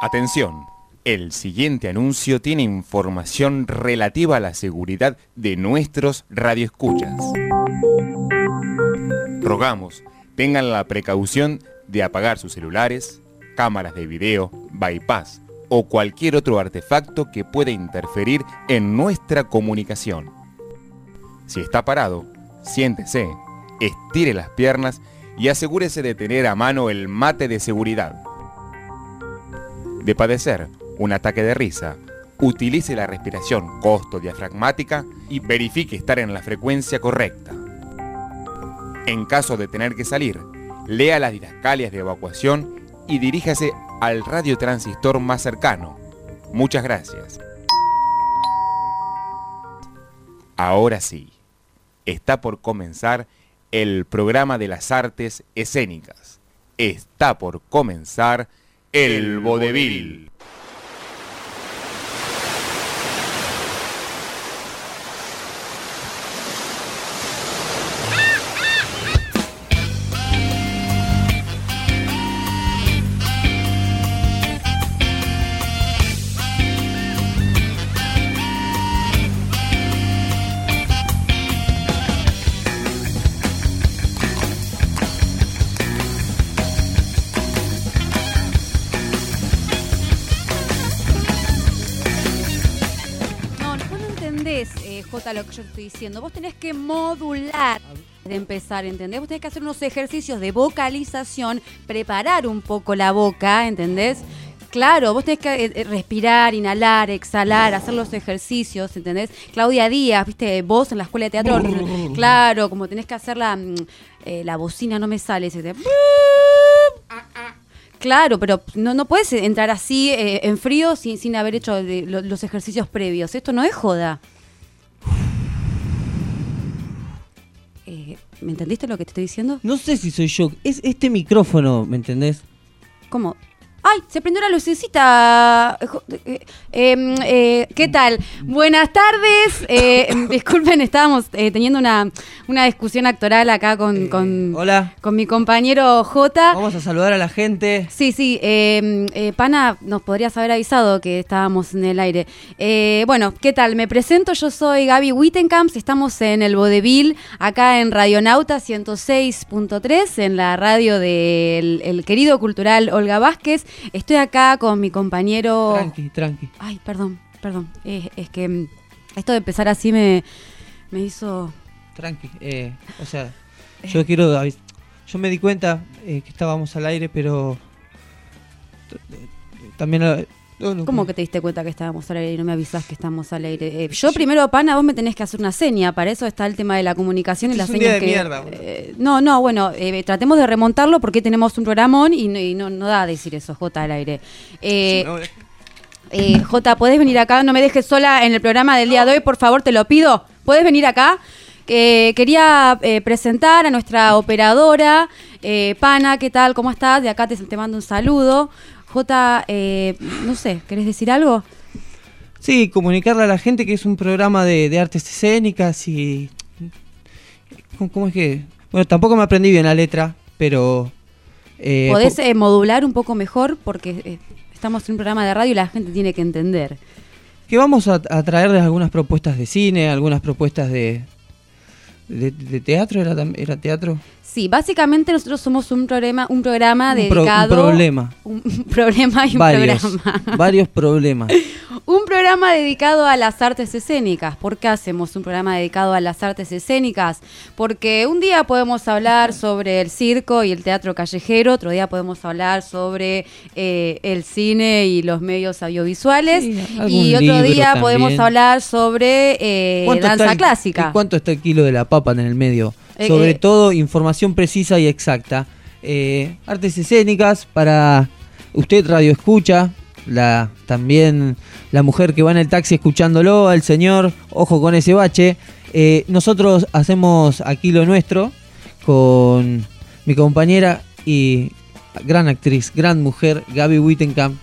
Atención, el siguiente anuncio tiene información relativa a la seguridad de nuestros radioescuchas. Rogamos tengan la precaución de apagar sus celulares, cámaras de video, bypass o cualquier otro artefacto que pueda interferir en nuestra comunicación. Si está parado, siéntese, estire las piernas y asegúrese de tener a mano el mate de seguridad. De padecer un ataque de risa, utilice la respiración costo-diafragmática y verifique estar en la frecuencia correcta. En caso de tener que salir, lea las didascalias de evacuación y diríjase al radiotransistor más cercano. Muchas gracias. Ahora sí, está por comenzar el programa de las artes escénicas. Está por comenzar el vodevil. Que yo estoy diciendo. Vos tenés que modular de empezar, ¿entendés? Vos tenés que hacer unos ejercicios de vocalización, preparar un poco la boca, ¿entendés? Claro, vos tenés que eh, eh, respirar, inhalar, exhalar, hacer los ejercicios, ¿entendés? Claudia Díaz, viste, vos en la escuela de teatro, claro, como tenés que hacer la, mm, eh, la bocina, no me sale ese. de- Claro, pero no, no puedes entrar así eh, en frío sin, sin haber hecho de- lo- los ejercicios previos. Esto no es joda. ¿Me entendiste lo que te estoy diciendo? No sé si soy yo. Es este micrófono, ¿me entendés? ¿Cómo? ¡Ay! Se prendió la lucecita. Eh, eh, eh, ¿Qué tal? Buenas tardes. Eh, disculpen, estábamos teniendo una, una discusión actoral acá con, con, Hola. con mi compañero Jota. Vamos a saludar a la gente. Sí, sí. eh, Pana, nos podrías haber avisado que estábamos en el aire. Bueno, ¿qué tal? Me presento, yo soy Gaby Wittenkamp. Estamos en el Vodevil, acá en Radionauta 106.3, en la radio del el querido cultural Olga Vázquez. Estoy acá con mi compañero... Tranqui, tranqui. Ay, perdón, perdón. Es, es que mm, esto de empezar así me, me hizo... Tranqui. Eh, o sea, yo quiero Yo me di cuenta eh, que estábamos al aire, pero. t- También. No, no, ¿Cómo que te diste cuenta que estábamos al aire y no me avisás que estamos al aire? Eh, yo primero, pana, vos me tenés que hacer una seña. Para eso está el tema de la comunicación y Este las es un señas día de que- mierda, eh, no, no, bueno, eh, tratemos de remontarlo porque tenemos un programón y, no, y no, no da a decir eso, J al aire. Eh, eh, eh, J, ¿podés venir acá? No me dejes sola en el programa del día de hoy, por favor, te lo pido. ¿Puedes venir acá? Eh, quería eh, presentar a nuestra operadora, eh, Pana, ¿qué tal? ¿Cómo estás? De acá te, te mando un saludo. J, eh, no sé, ¿querés decir algo? Sí, comunicarle a la gente que es un programa de, de artes escénicas y. ¿Cómo, cómo es que.? Bueno, tampoco me aprendí bien la letra, pero. eh, ¿Podés po- eh, modular un poco mejor? Porque eh, estamos en un programa de radio y la gente tiene que entender. que vamos a, a traerles algunas propuestas de cine, algunas propuestas de. ¿De, de teatro? ¿Era, ¿Era teatro? Sí, básicamente nosotros somos un programa, un programa Un pro- un dedicado... problema. Un, un problema y un varios, programa. varios problemas. Un programa dedicado a las artes escénicas. ¿Por qué hacemos un programa dedicado a las artes escénicas? Porque un día podemos hablar sobre el circo y el teatro callejero, otro día podemos hablar sobre eh, el cine y los medios audiovisuales, Sí, y otro día también. podemos hablar sobre eh, ¿Cuánto danza el- clásica. ¿y ¿Cuánto está el kilo de la papa en el medio? Eh, Sobre eh. todo información precisa y exacta. Eh, artes escénicas para usted radio escucha, la también la mujer que va en el taxi escuchándolo, al señor, ojo con ese bache. Nosotros hacemos aquí lo nuestro con mi compañera y gran actriz, gran mujer, Gaby Wittenkamp.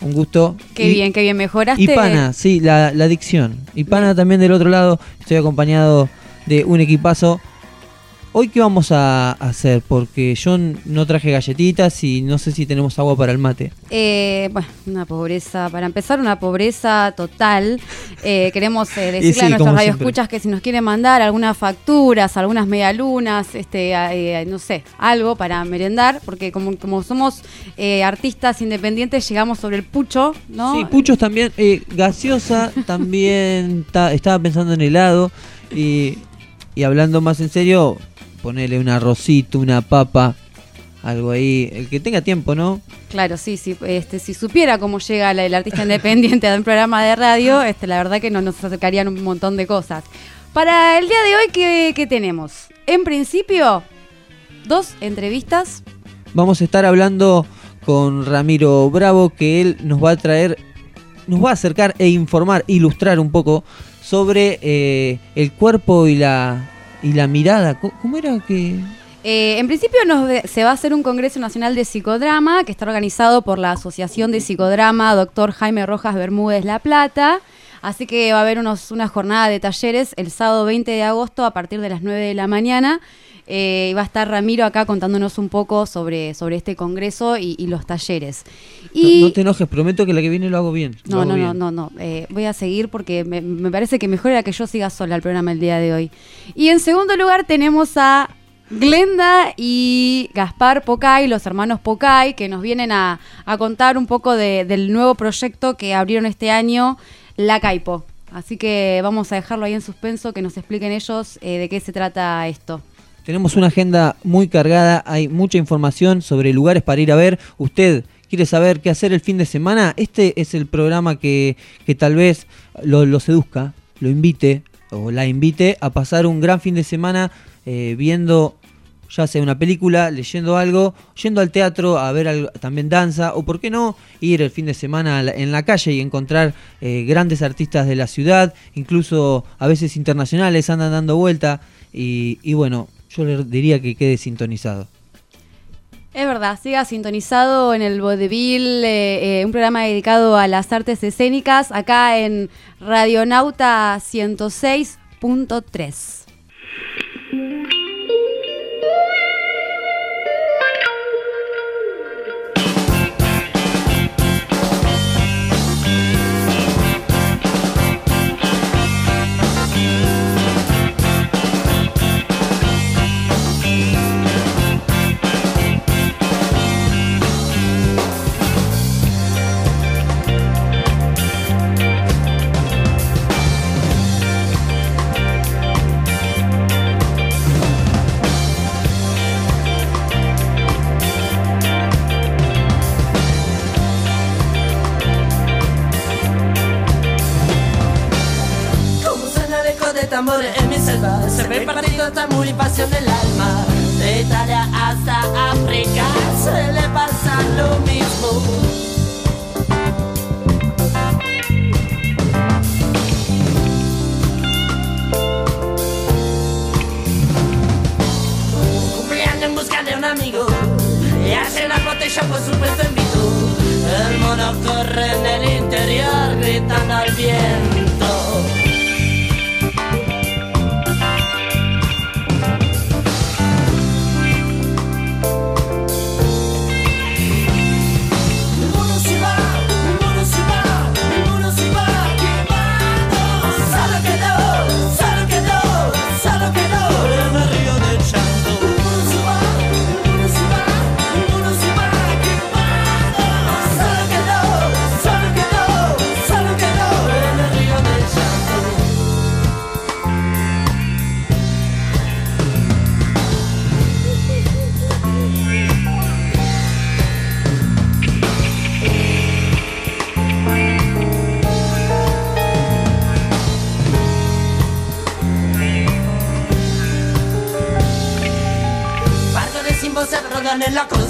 Un gusto. Qué Y- bien, qué bien, mejoraste. y Pana, sí, la, la adicción. Y Pana también del otro lado. Estoy acompañado de un equipazo. ¿Hoy qué vamos a hacer? Porque yo no traje galletitas y no sé si tenemos agua para el mate. Eh, bueno, una pobreza, para empezar, una pobreza total. Eh, queremos eh, decirle a nuestros radioescuchas que si nos quieren mandar algunas facturas, algunas medialunas, este, no sé, algo para merendar, porque como, como somos artistas independientes, llegamos sobre el pucho, ¿no? Sí, puchos también. gaseosa también estaba pensando en helado. Y, y hablando más en serio, ponerle un arrocito, una papa, algo ahí, el que tenga tiempo, ¿no? Claro, sí, sí, este, si supiera cómo llega el artista independiente a un programa de radio, este, la verdad que no, nos acercarían un montón de cosas. Para el día de hoy, ¿qué, ¿qué tenemos? En principio, dos entrevistas. Vamos a estar hablando con Ramiro Bravo, que él nos va a traer, nos va a acercar e informar, ilustrar un poco sobre eh, el cuerpo y la, y la mirada. ¿Cómo, era que...? Eh, en principio se va a hacer un Congreso Nacional de Psicodrama que está organizado por la Asociación de Psicodrama Doctor Jaime Rojas Bermúdez La Plata. Así que va a haber unos, una jornada de talleres el sábado 20 de agosto a partir de las 9 de la mañana. Eh, y va a estar Ramiro acá contándonos un poco sobre, sobre este congreso y, los talleres. Y no, te enojes, prometo que la que viene lo hago bien. no, no, no, no, no, eh, voy a seguir porque me, me, parece que mejor era que yo siga sola el programa el día de hoy. Y en segundo lugar tenemos a Glenda y Gaspar Pocay, los hermanos Pocay, que nos vienen a, a contar un poco de, del nuevo proyecto que abrieron este año, La Caipo. Así que vamos a dejarlo ahí en suspenso, que nos expliquen ellos eh, de qué se trata esto. Tenemos una agenda muy cargada, hay mucha información sobre lugares para ir a ver. Usted quiere saber qué hacer el fin de semana, este es el programa que, que tal vez lo, lo, seduzca, lo invite o la invite a pasar un gran fin de semana eh, viendo ya sea una película, leyendo algo, yendo al teatro a ver también danza, o por qué no, ir el fin de semana en la calle y encontrar eh, grandes artistas de la ciudad, incluso a veces internacionales, andan dando vuelta, y bueno, yo le diría que quede sintonizado. Es verdad, siga sintonizado en el Vodevil, eh, eh, un programa dedicado a las artes escénicas, acá en Radionauta 106.3. la costa,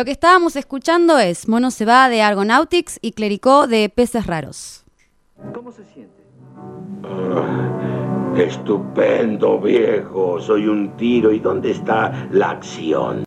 Lo que estábamos escuchando es Mono se va de Argonautics y Clericó de Peces Raros. ¿Cómo se siente? Ah, estupendo, viejo. Soy un tiro. ¿Y dónde está la acción?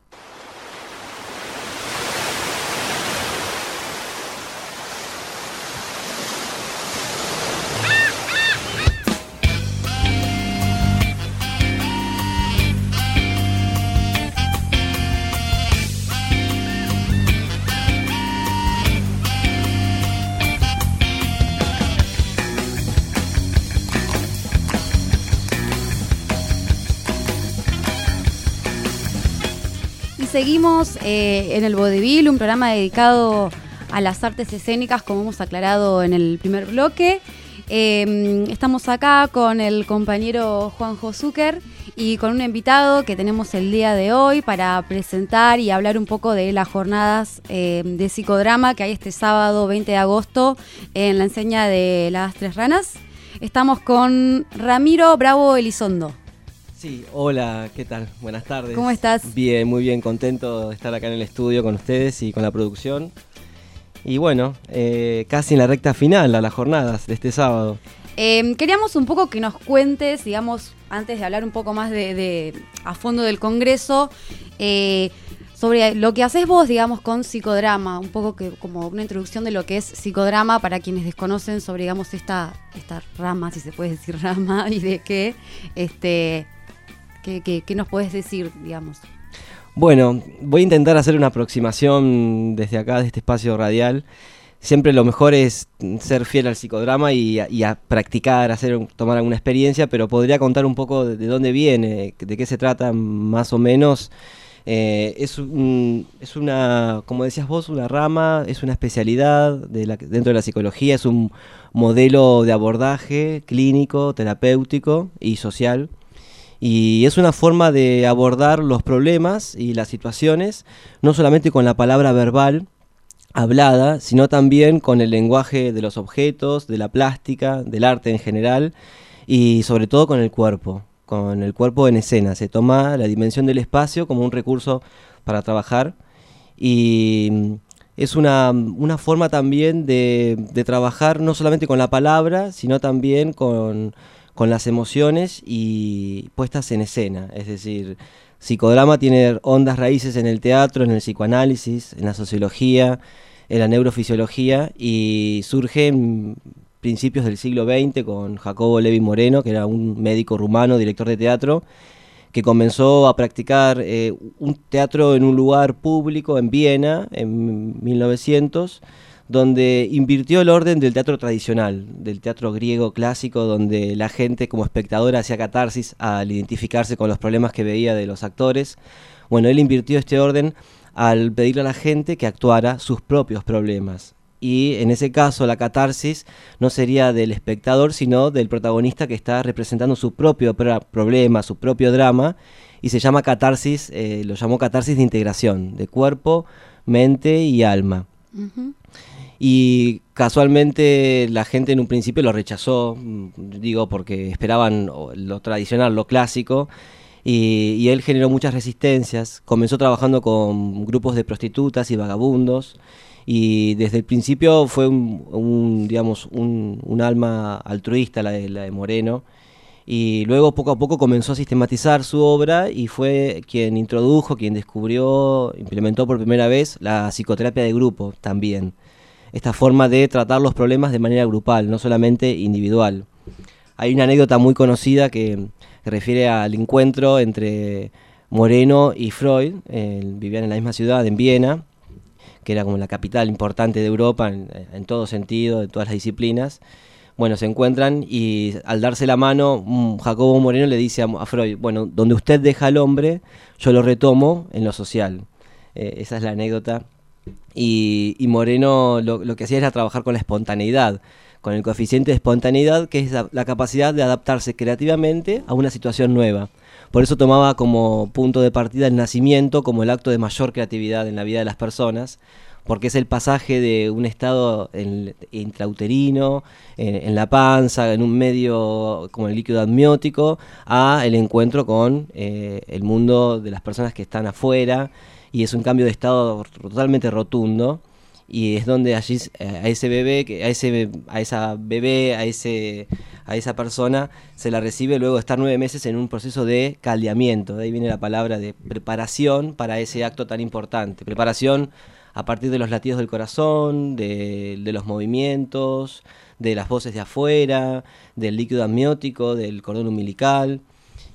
Seguimos eh, en el Vodevil, un programa dedicado a las artes escénicas, como hemos aclarado en el primer bloque. Eh, estamos acá con el compañero Juanjo Zucker y con un invitado que tenemos el día de hoy para presentar y hablar un poco de las jornadas eh, de psicodrama que hay este sábado 20 de agosto en la enseña de las Tres Ranas. Estamos con Ramiro Bravo Elizondo. Sí, hola, ¿qué tal? Buenas tardes. ¿Cómo estás? Bien, muy bien, contento de estar acá en el estudio con ustedes y con la producción. Y bueno, eh, casi en la recta final a las jornadas de este sábado. Eh, queríamos un poco que nos cuentes, digamos, antes de hablar un poco más de, de- a fondo del Congreso, eh, sobre lo que haces vos, digamos, con psicodrama, un poco que como una introducción de lo que es psicodrama para quienes desconocen sobre, digamos, esta, esta rama, si se puede decir rama, y de qué, este, qué, nos puedes decir, digamos. Bueno, voy a intentar hacer una aproximación desde acá, de este espacio radial. Siempre lo mejor es ser fiel al psicodrama y y a practicar, hacer, tomar alguna experiencia, pero podría contar un poco de, de dónde viene, de qué se trata más o menos. Eh, es, un- es una, como decías vos, una rama, es una especialidad dentro de la psicología, es un modelo de abordaje clínico, terapéutico y social. Y es una forma de abordar los problemas y las situaciones, no solamente con la palabra verbal hablada, sino también con el lenguaje de los objetos, de la plástica, del arte en general y sobre todo con el cuerpo, con el cuerpo en escena. Se toma la dimensión del espacio como un recurso para trabajar y mm, es una, una forma también de, de trabajar no solamente con la palabra, sino también con, con las emociones y puestas en escena. Es decir, psicodrama tiene hondas raíces en el teatro, en el psicoanálisis, en la sociología, en la neurofisiología y surge en principios del siglo XX con Jacobo Levi Moreno, que era un médico rumano, director de teatro, que comenzó a practicar eh, un teatro en un lugar público en Viena en 1900, donde invirtió el orden del teatro tradicional, del teatro griego clásico, donde la gente como espectadora hacía catarsis al identificarse con los problemas que veía de los actores. Bueno, él invirtió este orden al pedirle a la gente que actuara sus propios problemas. Y en ese caso la catarsis no sería del espectador, sino del protagonista que está representando su propio pro- problema, su propio drama, y se llama catarsis, eh, lo llamó catarsis de integración, de cuerpo, mente y alma. Y casualmente la gente en un principio lo rechazó, mm, digo, porque esperaban lo tradicional, lo clásico, y, y él generó muchas resistencias. Comenzó trabajando con grupos de prostitutas y vagabundos, y desde el principio fue un, digamos, un, alma altruista la la de Moreno. Y luego poco a poco comenzó a sistematizar su obra y fue quien introdujo, quien descubrió, implementó por primera vez la psicoterapia de grupo también. Esta forma de tratar los problemas de manera grupal, no solamente individual. Hay una anécdota muy conocida que, refiere al encuentro entre Moreno y Freud, vivían en la misma ciudad, en Viena, que era como la capital importante de Europa en, en todo sentido, en todas las disciplinas. Bueno, se encuentran y al darse la mano, mm, Jacobo Moreno le dice a, a Freud, bueno, donde usted deja al hombre, yo lo retomo en lo social. Eh, esa es la anécdota. Y, Moreno lo, que hacía era trabajar con la espontaneidad, con el coeficiente de espontaneidad, que es la, capacidad de adaptarse creativamente a una situación nueva. Por eso tomaba como punto de partida el nacimiento como el acto de mayor creatividad en la vida de las personas, porque es el pasaje de un estado intrauterino, en, en la panza, en un medio como el líquido amniótico, a el encuentro con eh, el mundo de las personas que están afuera, y es un cambio de estado totalmente rotundo. Y es donde allí eh, a ese bebé que a ese a esa bebé a ese a esa persona se la recibe luego de estar nueve meses en un proceso de caldeamiento. De ahí viene la palabra de preparación para ese acto tan importante. Preparación a partir de los latidos del corazón de, de los movimientos de las voces de afuera del líquido amniótico del cordón umbilical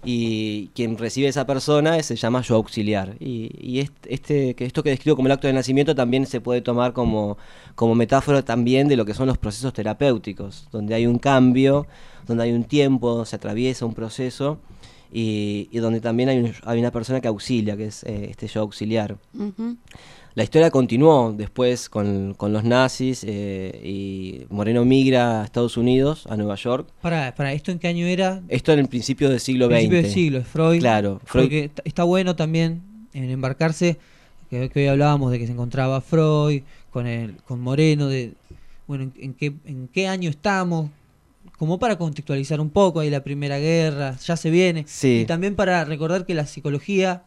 y quien recibe esa persona se llama yo auxiliar. Y, y est- este, que esto que describo como el acto de nacimiento también se puede tomar como, como metáfora también de lo que son los procesos terapéuticos, donde hay un cambio, donde hay un tiempo, se atraviesa un proceso y, donde también hay, un- hay una persona que auxilia, que es eh, este yo auxiliar. La historia continuó después con, con los nazis eh, y Moreno migra a Estados Unidos, a Nueva York. Para, para ¿esto en qué año era? Esto en el principio del siglo XX. Principio del siglo, Freud. Claro, Freud- Porque está- está bueno también en embarcarse, que, que hoy hablábamos de que se encontraba Freud con el, con Moreno, de bueno, en, en qué, en qué año estamos, como para contextualizar un poco ahí la Primera Guerra, ya se viene. Sí. Y también para recordar que la psicología,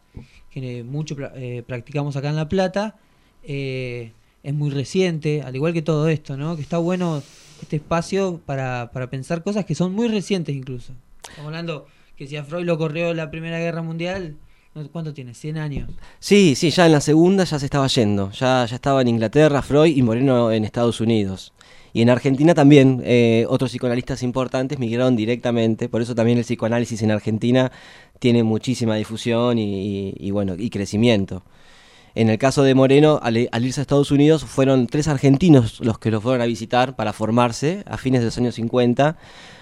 que mucho eh, practicamos acá en La Plata, eh, es muy reciente, al igual que todo esto, ¿no? Que está bueno este espacio para, para pensar cosas que son muy recientes incluso. Estamos hablando que si a Freud lo corrió la Primera Guerra Mundial. ¿Cuánto tiene? 100 años. Sí, sí, ya en la segunda ya se estaba yendo. Ya, ya estaba en Inglaterra, Freud y Moreno en Estados Unidos. Y en Argentina también eh, otros psicoanalistas importantes migraron directamente. Por eso también el psicoanálisis en Argentina tiene muchísima difusión y, bueno y crecimiento. En el caso de Moreno, al, al irse a Estados Unidos, fueron tres argentinos los que lo fueron a visitar para formarse a fines de los años 50,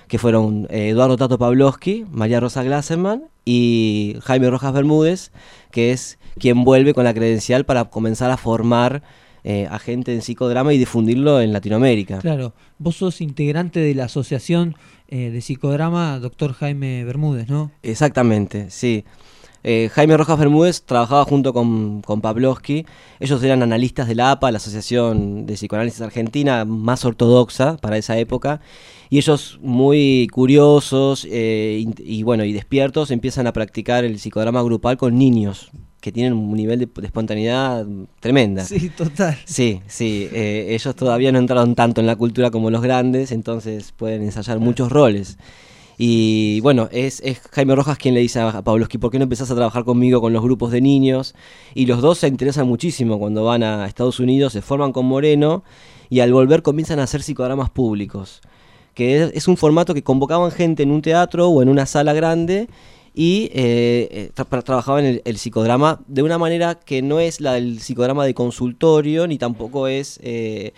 que fueron eh, Eduardo Tato Pavlovsky, María Rosa Glasserman y Jaime Rojas Bermúdez, que es quien vuelve con la credencial para comenzar a formar eh, a gente en psicodrama y difundirlo en Latinoamérica. Claro, vos sos integrante de la Asociación eh, de Psicodrama Doctor Jaime Bermúdez, ¿no? Exactamente, sí. Eh, Jaime Rojas Bermúdez trabajaba junto con, con Pavlovsky. Ellos eran analistas de la APA, la Asociación de Psicoanálisis Argentina, más ortodoxa para esa época. Y ellos, muy curiosos eh, y, y bueno y despiertos, empiezan a practicar el psicodrama grupal con niños que tienen un nivel de, de espontaneidad tremenda. Sí, total. Sí, sí, eh, ellos todavía no entraron tanto en la cultura como los grandes, entonces pueden ensayar muchos roles. Y bueno, es, es Jaime Rojas quien le dice a Pavlovsky, ¿por qué no empezás a trabajar conmigo con los grupos de niños? Y los dos se interesan muchísimo cuando van a Estados Unidos, se forman con Moreno y al volver comienzan a hacer psicodramas públicos, que es, un formato que convocaban gente en un teatro o en una sala grande y eh, eh, tra- tra- trabajaban el, el psicodrama de una manera que no es la del psicodrama de consultorio ni tampoco es eh,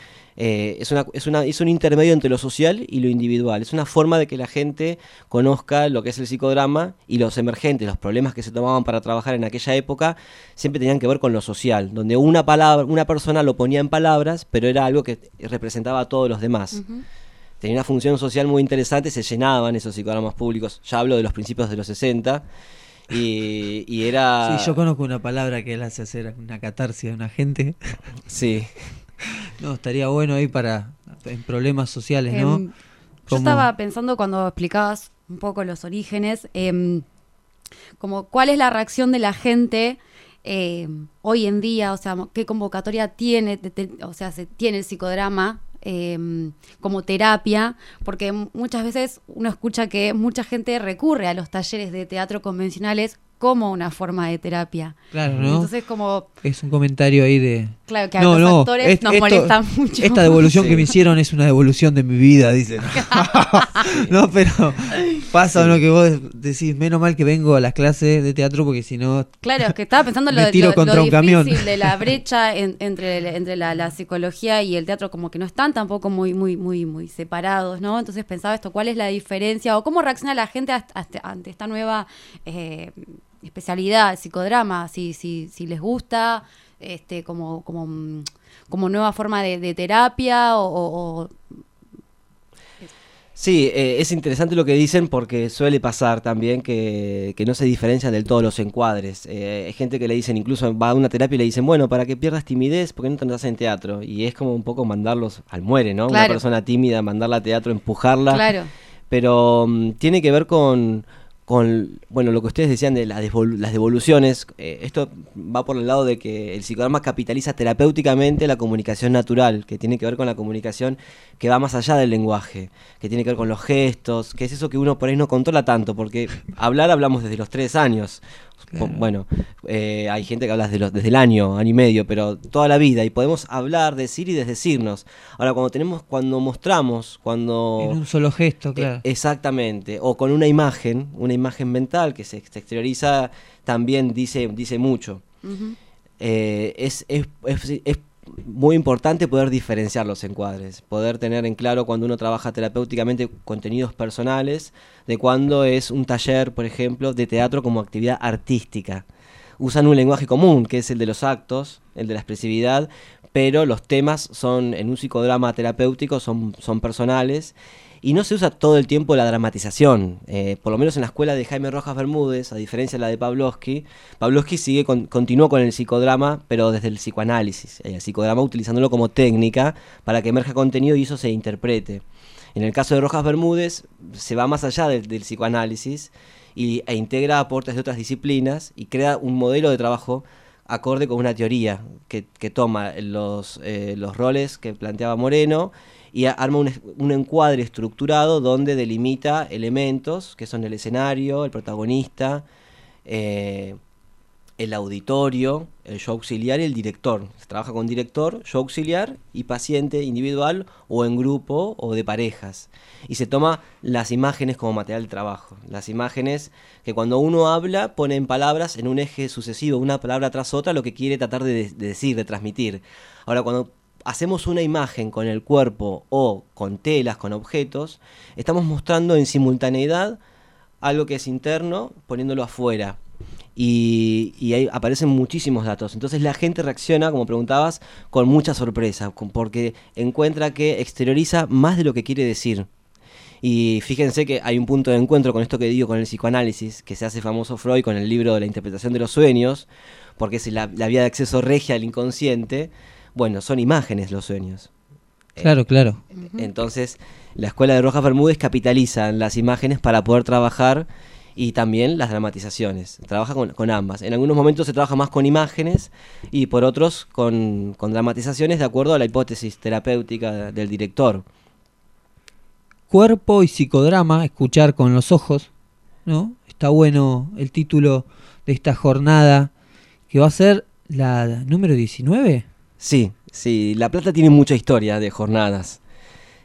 eh, es, una, es, una, es un intermedio entre lo social y lo individual. Es una forma de que la gente conozca lo que es el psicodrama y los emergentes, los problemas que se tomaban para trabajar en aquella época, siempre tenían que ver con lo social, donde una palabra, una persona lo ponía en palabras, pero era algo que representaba a todos los demás tenía una función social muy interesante, se llenaban esos psicodramas públicos, ya hablo de los principios de los 60, y, y era... Sí, yo conozco una palabra que él hace hacer una catarsis a una gente. Sí, No, estaría bueno ahí para en problemas sociales, ¿no? Em, yo estaba pensando cuando explicabas un poco los orígenes, em, como cuál es la reacción de la gente em, hoy en día, o sea, qué convocatoria tiene, te- te- o sea, se tiene el psicodrama como terapia, porque muchas veces uno escucha que mucha gente recurre a los talleres de teatro convencionales como una forma de terapia. Claro, ¿no? Entonces, como, es un comentario ahí de... claro, que a los actores est- nos esto- molestan mucho. Esta devolución Sí. que me hicieron es una devolución de mi vida, dicen. no, pero pasa uno que vos decís, menos mal que vengo a las clases de teatro porque si no... Claro, es que estaba pensando lo, tiro lo- contra lo un camión. difícil de la brecha en- entre, entre la, la psicología y el teatro, como que no están tampoco muy, muy, muy, muy separados, ¿no? Entonces pensaba esto, ¿cuál es la diferencia? O cómo reacciona la gente hasta- hasta- ante esta nueva eh, especialidad, psicodrama, si, si, si les gusta, este, como, como, como nueva forma de, de terapia, o, o- o- Sí, eh, es interesante lo que dicen porque suele pasar también que, que no se diferencian del todo los encuadres. Eh, hay gente que le dicen, incluso va a una terapia y le dicen, bueno, para que pierdas timidez, ¿por qué no te andas en teatro? Y es como un poco mandarlos al muere, ¿no? Una persona tímida, mandarla a teatro, empujarla. Claro. pero mm, tiene que ver con, con, bueno, lo que ustedes decían de las, devol- las devoluciones. Eh, esto va por el lado de que el psicodrama capitaliza terapéuticamente la comunicación natural, que tiene que ver con la comunicación que va más allá del lenguaje, que tiene que ver con los gestos, que es eso que uno por ahí no controla tanto, porque hablar hablamos desde los tres años. Bueno, eh, hay gente que habla desde, los- desde el año, año y medio, pero toda la vida y podemos hablar, decir y desdecirnos. Ahora, cuando tenemos, cuando mostramos, cuando En un solo gesto, eh, claro. exactamente. O con una imagen, una imagen mental que se, se exterioriza, también dice, dice mucho. Eh, es, es- es- es muy importante poder diferenciar los encuadres, poder tener en claro cuando uno trabaja terapéuticamente contenidos personales, de cuando es un taller, por ejemplo, de teatro como actividad artística. Usan un lenguaje común, que es el de los actos, el de la expresividad, pero los temas son, en un psicodrama terapéutico, son, son personales. Y no se usa todo el tiempo la dramatización. Eh, por lo menos en la escuela de Jaime Rojas Bermúdez, a diferencia de la de Pavlovsky, Pavlovsky sigue con, con el psicodrama, pero desde el psicoanálisis. El psicodrama utilizándolo como técnica para que emerja contenido y eso se interprete. En el caso de Rojas Bermúdez, se va más allá del, psicoanálisis y, e integra aportes de otras disciplinas y crea un modelo de trabajo acorde con una teoría que, que toma los, eh, los roles que planteaba Moreno y arma un, un encuadre estructurado donde delimita elementos que son el escenario, el protagonista, eh, el auditorio, el show auxiliar y el director. Se trabaja con director, show auxiliar y paciente individual o en grupo o de parejas. Y se toma las imágenes como material de trabajo. Las imágenes que cuando uno habla pone en palabras en un eje sucesivo, una palabra tras otra, lo que quiere tratar de, de decir, de transmitir. Ahora, cuando hacemos una imagen con el cuerpo o con telas, con objetos, estamos mostrando en simultaneidad algo que es interno, poniéndolo afuera. Y, ahí aparecen muchísimos datos. Entonces la gente reacciona, como preguntabas, con mucha sorpresa, porque encuentra que exterioriza más de lo que quiere decir. Y fíjense que hay un punto de encuentro con esto que digo, con el psicoanálisis, que se hace famoso Freud con el libro de la interpretación de los sueños, porque es la, la vía de acceso regia al inconsciente. Bueno, son imágenes los sueños. Claro, claro. Entonces, la escuela de Rojas Bermúdez capitaliza las imágenes para poder trabajar y también las dramatizaciones. Trabaja con, con ambas. En algunos momentos se trabaja más con imágenes y por otros con, con dramatizaciones de acuerdo a la hipótesis terapéutica del director. Cuerpo y psicodrama, escuchar con los ojos, ¿no? Está bueno el título de esta jornada, que va a ser la número 19. Sí, sí, La Plata tiene mucha historia de jornadas.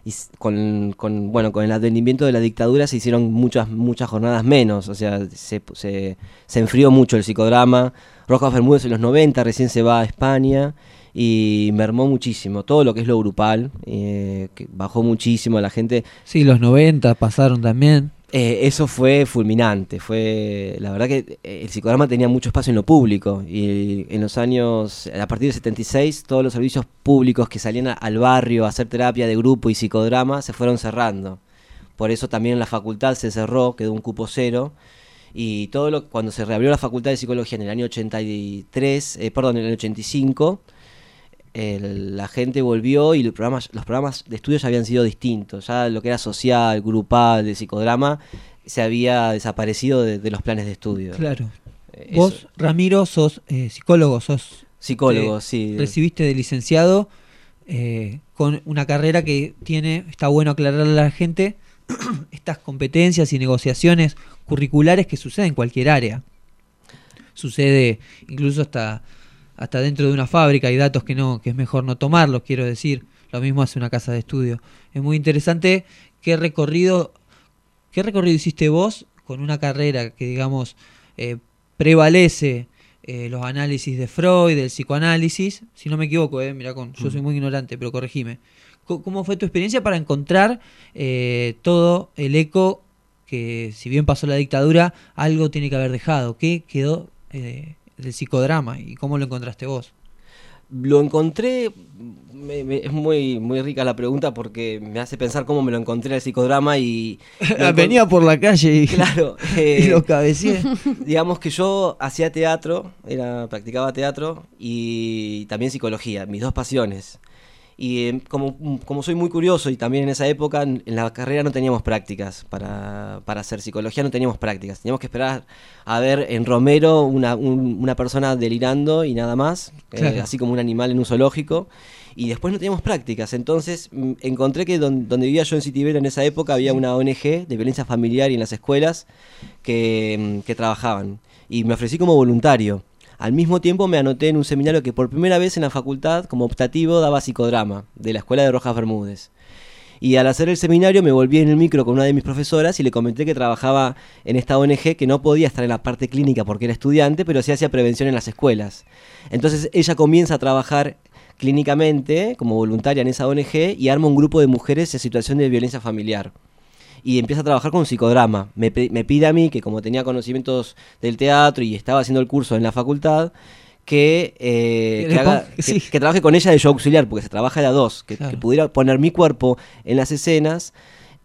Y con, con, bueno, con el advenimiento de la dictadura se hicieron muchas, muchas jornadas menos. O sea, se, se, se enfrió mucho el psicodrama. Rojas Bermúdez en los 90 recién se va a España y mermó muchísimo. Todo lo que es lo grupal, eh, que bajó muchísimo. La gente Sí, los 90 pasaron también. Eh, eso fue fulminante, fue la verdad que eh, el psicodrama tenía mucho espacio en lo público y en los años, a partir del 76, todos los servicios públicos que salían al barrio a hacer terapia de grupo y psicodrama se fueron cerrando. Por eso también la facultad se cerró, quedó un cupo cero. Y todo lo, cuando se reabrió la facultad de psicología en el año 83, eh, perdón, en el 85, el- la gente volvió y los programas, los programas de estudio ya habían sido distintos. Ya lo que era social, grupal, de psicodrama, se había desaparecido de, de los planes de estudio. Claro. Eh, Vos, eso. Ramiro, sos eh, psicólogo, sos Psicólogo, sí. recibiste de licenciado eh, con una carrera que tiene, está bueno aclararle a la gente, estas competencias y negociaciones curriculares que suceden en cualquier área. Sucede incluso hasta, hasta dentro de una fábrica, hay datos que no, que es mejor no tomarlos, quiero decir. Lo mismo hace una casa de estudio. Es muy interesante qué recorrido, qué recorrido hiciste vos con una carrera que digamos eh, prevalece eh, los análisis de Freud, del psicoanálisis, si no me equivoco, eh, mira, con, yo soy muy ignorante, pero corregime. Co- ¿Cómo fue tu experiencia para encontrar eh, todo el eco que, si bien pasó la dictadura, algo tiene que haber dejado? ¿Qué quedó eh, del psicodrama y cómo lo encontraste vos? Lo encontré, me- me- es muy, muy rica la pregunta porque me hace pensar cómo me lo encontré en el psicodrama y... Venía por la calle y, Claro. y eh, lo cabeceé. digamos que yo hacía teatro, era, practicaba teatro y también psicología, mis dos pasiones. Y eh, como, como soy muy curioso y también en esa época en, en la carrera no teníamos prácticas para, para hacer psicología, no teníamos prácticas. Teníamos que esperar a ver en Romero una, un- una persona delirando y nada más, eh, así como un animal en un zoológico. Y después no teníamos prácticas. Entonces encontré que don- donde vivía yo en Citibela en esa época había una ONG de violencia familiar y en las escuelas que, mm, que trabajaban. Y me ofrecí como voluntario. Al mismo tiempo me anoté en un seminario que por primera vez en la facultad, como optativo, daba psicodrama, de la escuela de Rojas Bermúdez. Y al hacer el seminario me volví en el micro con una de mis profesoras y le comenté que trabajaba en esta ONG, que no podía estar en la parte clínica porque era estudiante, pero sí hacía prevención en las escuelas. Entonces ella comienza a trabajar clínicamente como voluntaria en esa ONG y arma un grupo de mujeres en situación de violencia familiar y empieza a trabajar con psicodrama. Me, me pide a mí, que como tenía conocimientos del teatro y estaba haciendo el curso en la facultad, que, eh, Que haga- trabaje con ella de yo auxiliar, porque se trabaja de a dos, que, Claro. que pudiera poner mi cuerpo en las escenas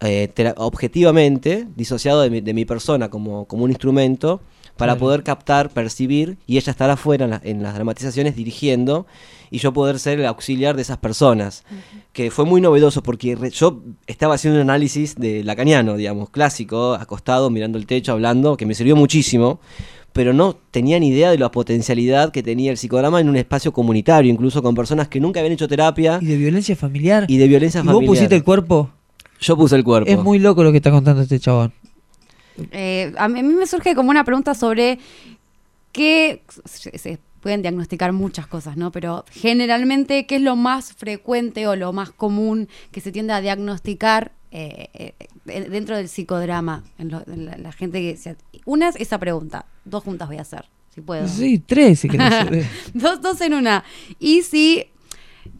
eh, objetivamente, disociado de mi, de mi persona como, como un instrumento, para Claro. poder captar, percibir y ella estar afuera en, la- en las dramatizaciones dirigiendo y yo poder ser el auxiliar de esas personas. Que fue muy novedoso porque re- yo estaba haciendo un análisis de lacaniano, digamos, clásico, acostado, mirando el techo, hablando, que me sirvió muchísimo, pero no tenía ni idea de la potencialidad que tenía el psicodrama en un espacio comunitario, incluso con personas que nunca habían hecho terapia Y de violencia familiar. y de violencia ¿Y vos familiar. pusiste el cuerpo? Yo puse el cuerpo. Es muy loco lo que está contando este chabón. Eh, a, mí, a mí me surge como una pregunta sobre qué pueden diagnosticar muchas cosas, ¿no? Pero generalmente, ¿qué es lo más frecuente o lo más común que se tiende a diagnosticar eh, eh, dentro del psicodrama? En, lo- en la, la gente que se- Una es esa pregunta, dos juntas voy a hacer, si puedo. Sí, tres, si querés. dos, dos en una. Y si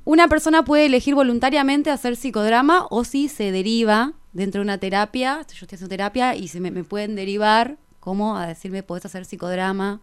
una persona puede elegir voluntariamente hacer psicodrama o si se deriva dentro de una terapia, yo estoy haciendo terapia y se me, me pueden derivar como a decirme, podés hacer psicodrama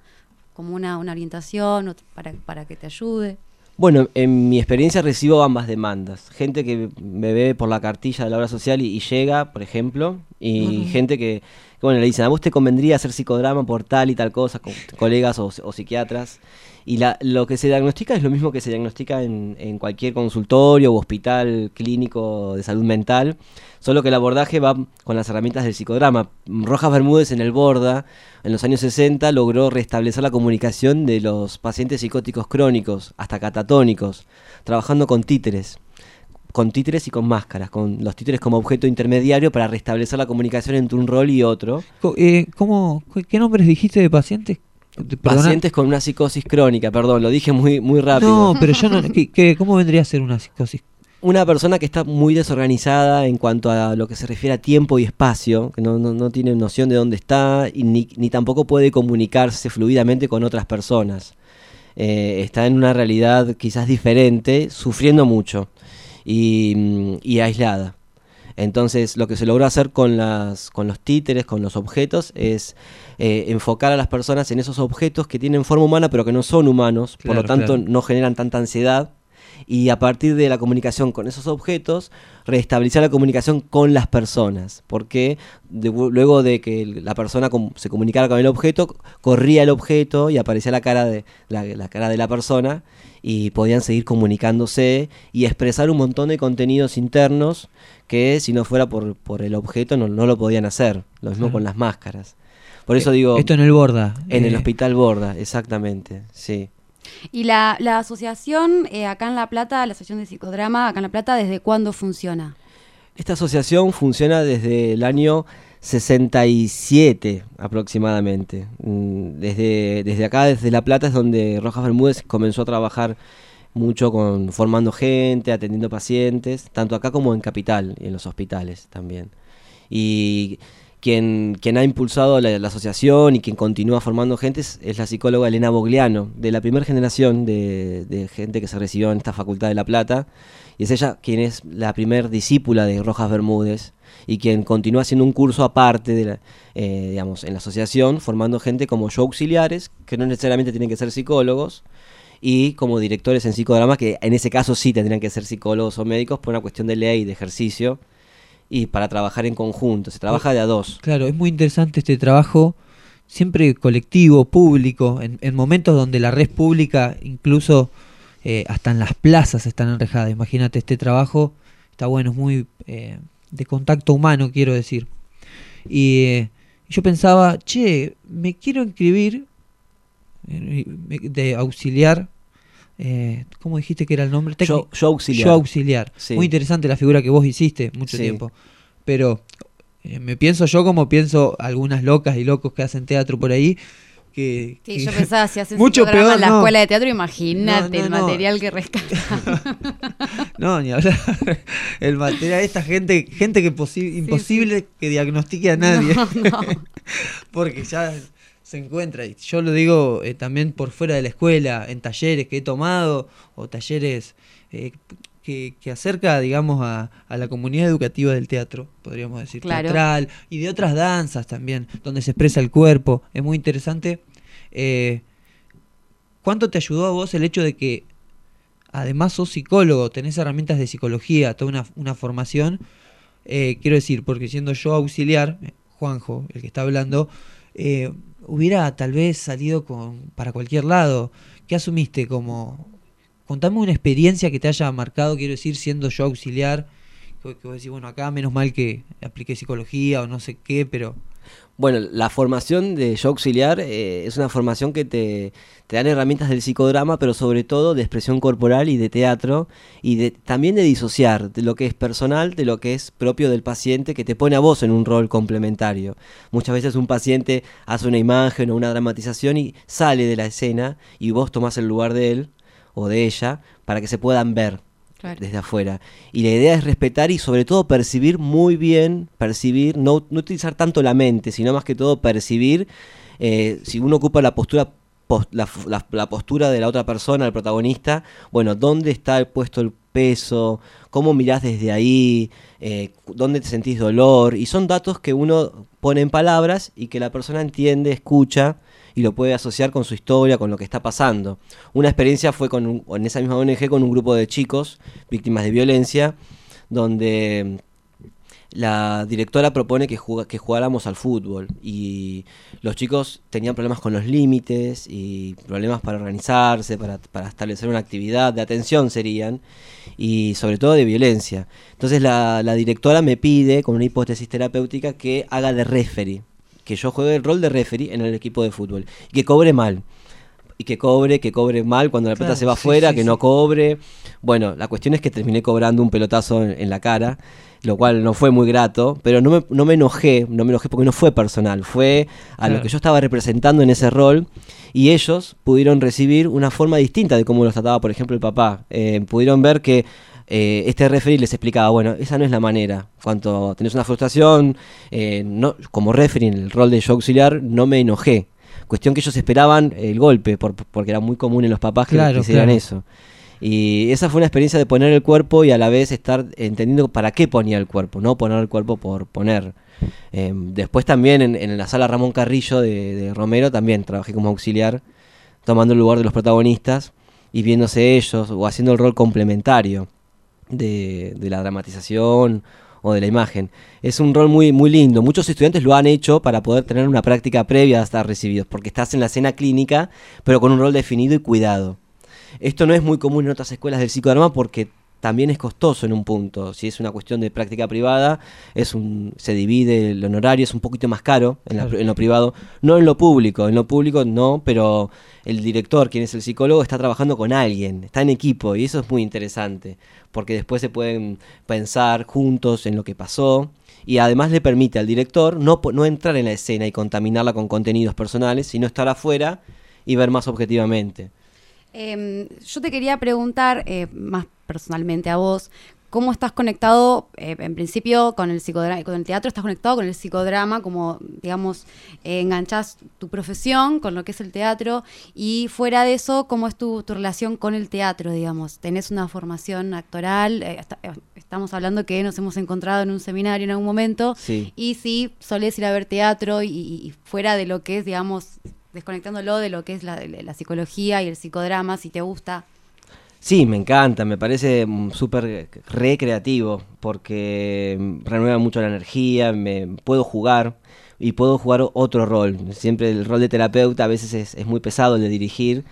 como una, una orientación para, para que te ayude. Bueno, en mi experiencia recibo ambas demandas. Gente que me ve por la cartilla de la obra social y, y llega, por ejemplo, y gente que, que, bueno, le dicen, a vos te convendría hacer psicodrama por tal y tal cosa, con colegas o, o psiquiatras. Y la, lo que se diagnostica es lo mismo que se diagnostica en, en cualquier consultorio o hospital clínico de salud mental, solo que el abordaje va con las herramientas del psicodrama. Rojas Bermúdez en el Borda, en los años 60, logró restablecer la comunicación de los pacientes psicóticos crónicos, hasta catatónicos, trabajando con títeres con títeres y con máscaras, con los títeres como objeto intermediario para restablecer la comunicación entre un rol y otro. Eh, ¿cómo, ¿Qué nombres dijiste de pacientes? Perdona. Pacientes con una psicosis crónica, perdón, lo dije muy, muy rápido. No, pero yo no. ¿qué- qué- ¿Cómo vendría a ser una psicosis? Una persona que está muy desorganizada en cuanto a lo que se refiere a tiempo y espacio, que no, no- no tiene noción de dónde está y ni, ni tampoco puede comunicarse fluidamente con otras personas. Eh, está en una realidad quizás diferente, sufriendo mucho y, mm, y aislada. Entonces, lo que se logró hacer con, las, con los títeres, con los objetos, es eh, enfocar a las personas en esos objetos que tienen forma humana pero que no son humanos, por lo tanto claro. no generan tanta ansiedad y a partir de la comunicación con esos objetos, restablecer la comunicación con las personas, porque de- luego de que la persona com- se comunicara con el objeto, corría el objeto y aparecía la cara de la, la cara de la persona y podían seguir comunicándose y expresar un montón de contenidos internos que si no fuera por, por el objeto no, no lo podían hacer. Lo mismo Claro. con las máscaras. Por eso digo, Esto en el Borda. en el eh, hospital Borda, exactamente, sí. Y la, la asociación eh, acá en La Plata, la asociación de psicodrama acá en La Plata, ¿desde cuándo funciona? Esta asociación funciona desde el año 67 aproximadamente. Mm, Desde, desde acá, desde La Plata, es donde Rojas Bermúdez comenzó a trabajar mucho con formando gente, atendiendo pacientes, tanto acá como en Capital en los hospitales también. Y quien, quien ha impulsado la, asociación y quien continúa formando gente es, la psicóloga Elena Bogliano, de la primera generación de, gente que se recibió en esta facultad de La Plata. Y es ella quien es la primer discípula de Rojas Bermúdez y quien continúa haciendo un curso aparte de eh, digamos, en la asociación, formando gente como yo auxiliares, que no necesariamente tienen que ser psicólogos, y como directores en psicodrama, que en ese caso sí tendrían que ser psicólogos o médicos por una cuestión de ley, de ejercicio, y para trabajar en conjunto. Se trabaja de a dos. Claro, es muy interesante este trabajo, siempre colectivo, público, en, en momentos donde la red pública, incluso eh, hasta en las plazas están enrejadas. Imagínate, este trabajo está bueno, es muy eh, de contacto humano, quiero decir. Y eh, yo pensaba, che, me quiero inscribir de auxiliar. Eh, ¿Cómo dijiste que era el nombre? Yo, yo auxiliar. Yo auxiliar. Sí. Muy interesante la figura que vos hiciste mucho Sí. tiempo. Pero eh, me pienso yo como pienso algunas locas y locos que hacen teatro por ahí. Que, Sí, que- yo pensaba si hacen Mucho peor, en la no. escuela de teatro, imagínate No, no, el no. material que rescata. No, ni hablar. El material, esta gente, gente que posi- imposible que diagnostique a nadie. No, no. Porque ya se encuentra. Y yo lo digo eh, también por fuera de la escuela, en talleres que he tomado, o talleres eh, que, que acerca, digamos, a, a la comunidad educativa del teatro, podríamos decir, Claro. teatral, y de otras danzas también, donde se expresa el cuerpo. Es muy interesante. Eh, ¿Cuánto te ayudó a vos el hecho de que además sos psicólogo, tenés herramientas de psicología, toda una, una formación? Eh, quiero decir, porque siendo yo auxiliar, Juanjo, el que está hablando, eh, hubiera tal vez salido con, para cualquier lado. ¿Qué asumiste como... Contame una experiencia que te haya marcado, quiero decir, siendo yo auxiliar, que, que vos decís, bueno, acá menos mal que apliqué psicología o no sé qué, pero... Bueno, la formación de yo auxiliar eh, es una formación que te, te dan herramientas del psicodrama, pero sobre todo de expresión corporal y de teatro, y también de disociar de lo que es personal de lo que es propio del paciente, que te pone a vos en un rol complementario. Muchas veces un paciente hace una imagen o una dramatización y sale de la escena y vos tomás el lugar de él o de ella para que se puedan ver Desde afuera. Y la idea es respetar y sobre todo percibir muy bien, percibir, no, no utilizar tanto la mente, sino más que todo percibir eh, si uno ocupa la postura pos- la, postura de la otra persona, el protagonista, bueno, dónde está puesto el peso, cómo mirás desde ahí, eh, dónde te sentís dolor, y son datos que uno pone en palabras y que la persona entiende, escucha y lo puede asociar con su historia, con lo que está pasando. Una experiencia fue con un- en esa misma ONG con un grupo de chicos víctimas de violencia, donde la directora propone que, que jugáramos al fútbol y los chicos tenían problemas con los límites y problemas para organizarse, para, para establecer una actividad de atención serían y sobre todo de violencia. Entonces la, la directora me pide con una hipótesis terapéutica que haga de referee, que yo juegue el rol de referee en el equipo de fútbol y que cobre mal. Y que cobre, que cobre mal cuando la pelota Claro, se va afuera, sí, que sí. no cobre. Bueno, la cuestión es que terminé cobrando un pelotazo en, en la cara, lo cual no fue muy grato, pero no me, no me enojé, no me enojé porque no fue personal, fue a lo que yo estaba representando en ese rol y ellos pudieron recibir una forma distinta de cómo los trataba, por ejemplo, el papá. Eh, pudieron ver que eh, este referee les explicaba, bueno, esa no es la manera. Cuando tenés una frustración, eh, no, como referee en el rol de yo auxiliar, no me enojé. Cuestión que ellos esperaban el golpe, por- porque era muy común en los papás que Claro, hicieran claro. eso. Y esa fue una experiencia de poner el cuerpo y a la vez estar entendiendo para qué ponía el cuerpo, no poner el cuerpo por poner. Eh, después también en, en la sala Ramón Carrillo de, de Romero también trabajé como auxiliar, tomando el lugar de los protagonistas y viéndose ellos o haciendo el rol complementario de, de la dramatización o de la imagen. Es un rol muy, muy lindo. Muchos estudiantes lo han hecho para poder tener una práctica previa a estar recibidos, porque estás en la escena clínica, pero con un rol definido y cuidado. Esto no es muy común en otras escuelas del psicodrama porque también es costoso en un punto. Si es una cuestión de práctica privada, es un, se divide el honorario, es un poquito más caro en, la- Claro. en lo privado, no en lo público. En lo público no, pero el director, quien es el psicólogo, está trabajando con alguien, está en equipo y eso es muy interesante porque después se pueden pensar juntos en lo que pasó y además le permite al director no, no entrar en la escena y contaminarla con contenidos personales, sino estar afuera y ver más objetivamente. Eh, yo te quería preguntar, eh, más personalmente a vos, ¿cómo estás conectado, eh, en principio, con el psicodrama, con el teatro? ¿Estás conectado con el psicodrama? Como, digamos, eh, enganchás tu profesión con lo que es el teatro y fuera de eso, ¿cómo es tu, tu relación con el teatro, digamos? ¿Tenés una formación actoral? Eh, está- eh, estamos hablando que nos hemos encontrado en un seminario en algún momento Sí. y si solés ir a ver teatro y, y fuera de lo que es, digamos, desconectándolo de lo que es la, la psicología y el psicodrama, si te gusta. Sí, me encanta, me parece mm, súper recreativo porque mm, renueva mucho la energía, me puedo jugar y puedo jugar otro rol. Siempre el rol de terapeuta a veces es, es muy pesado el de dirigir,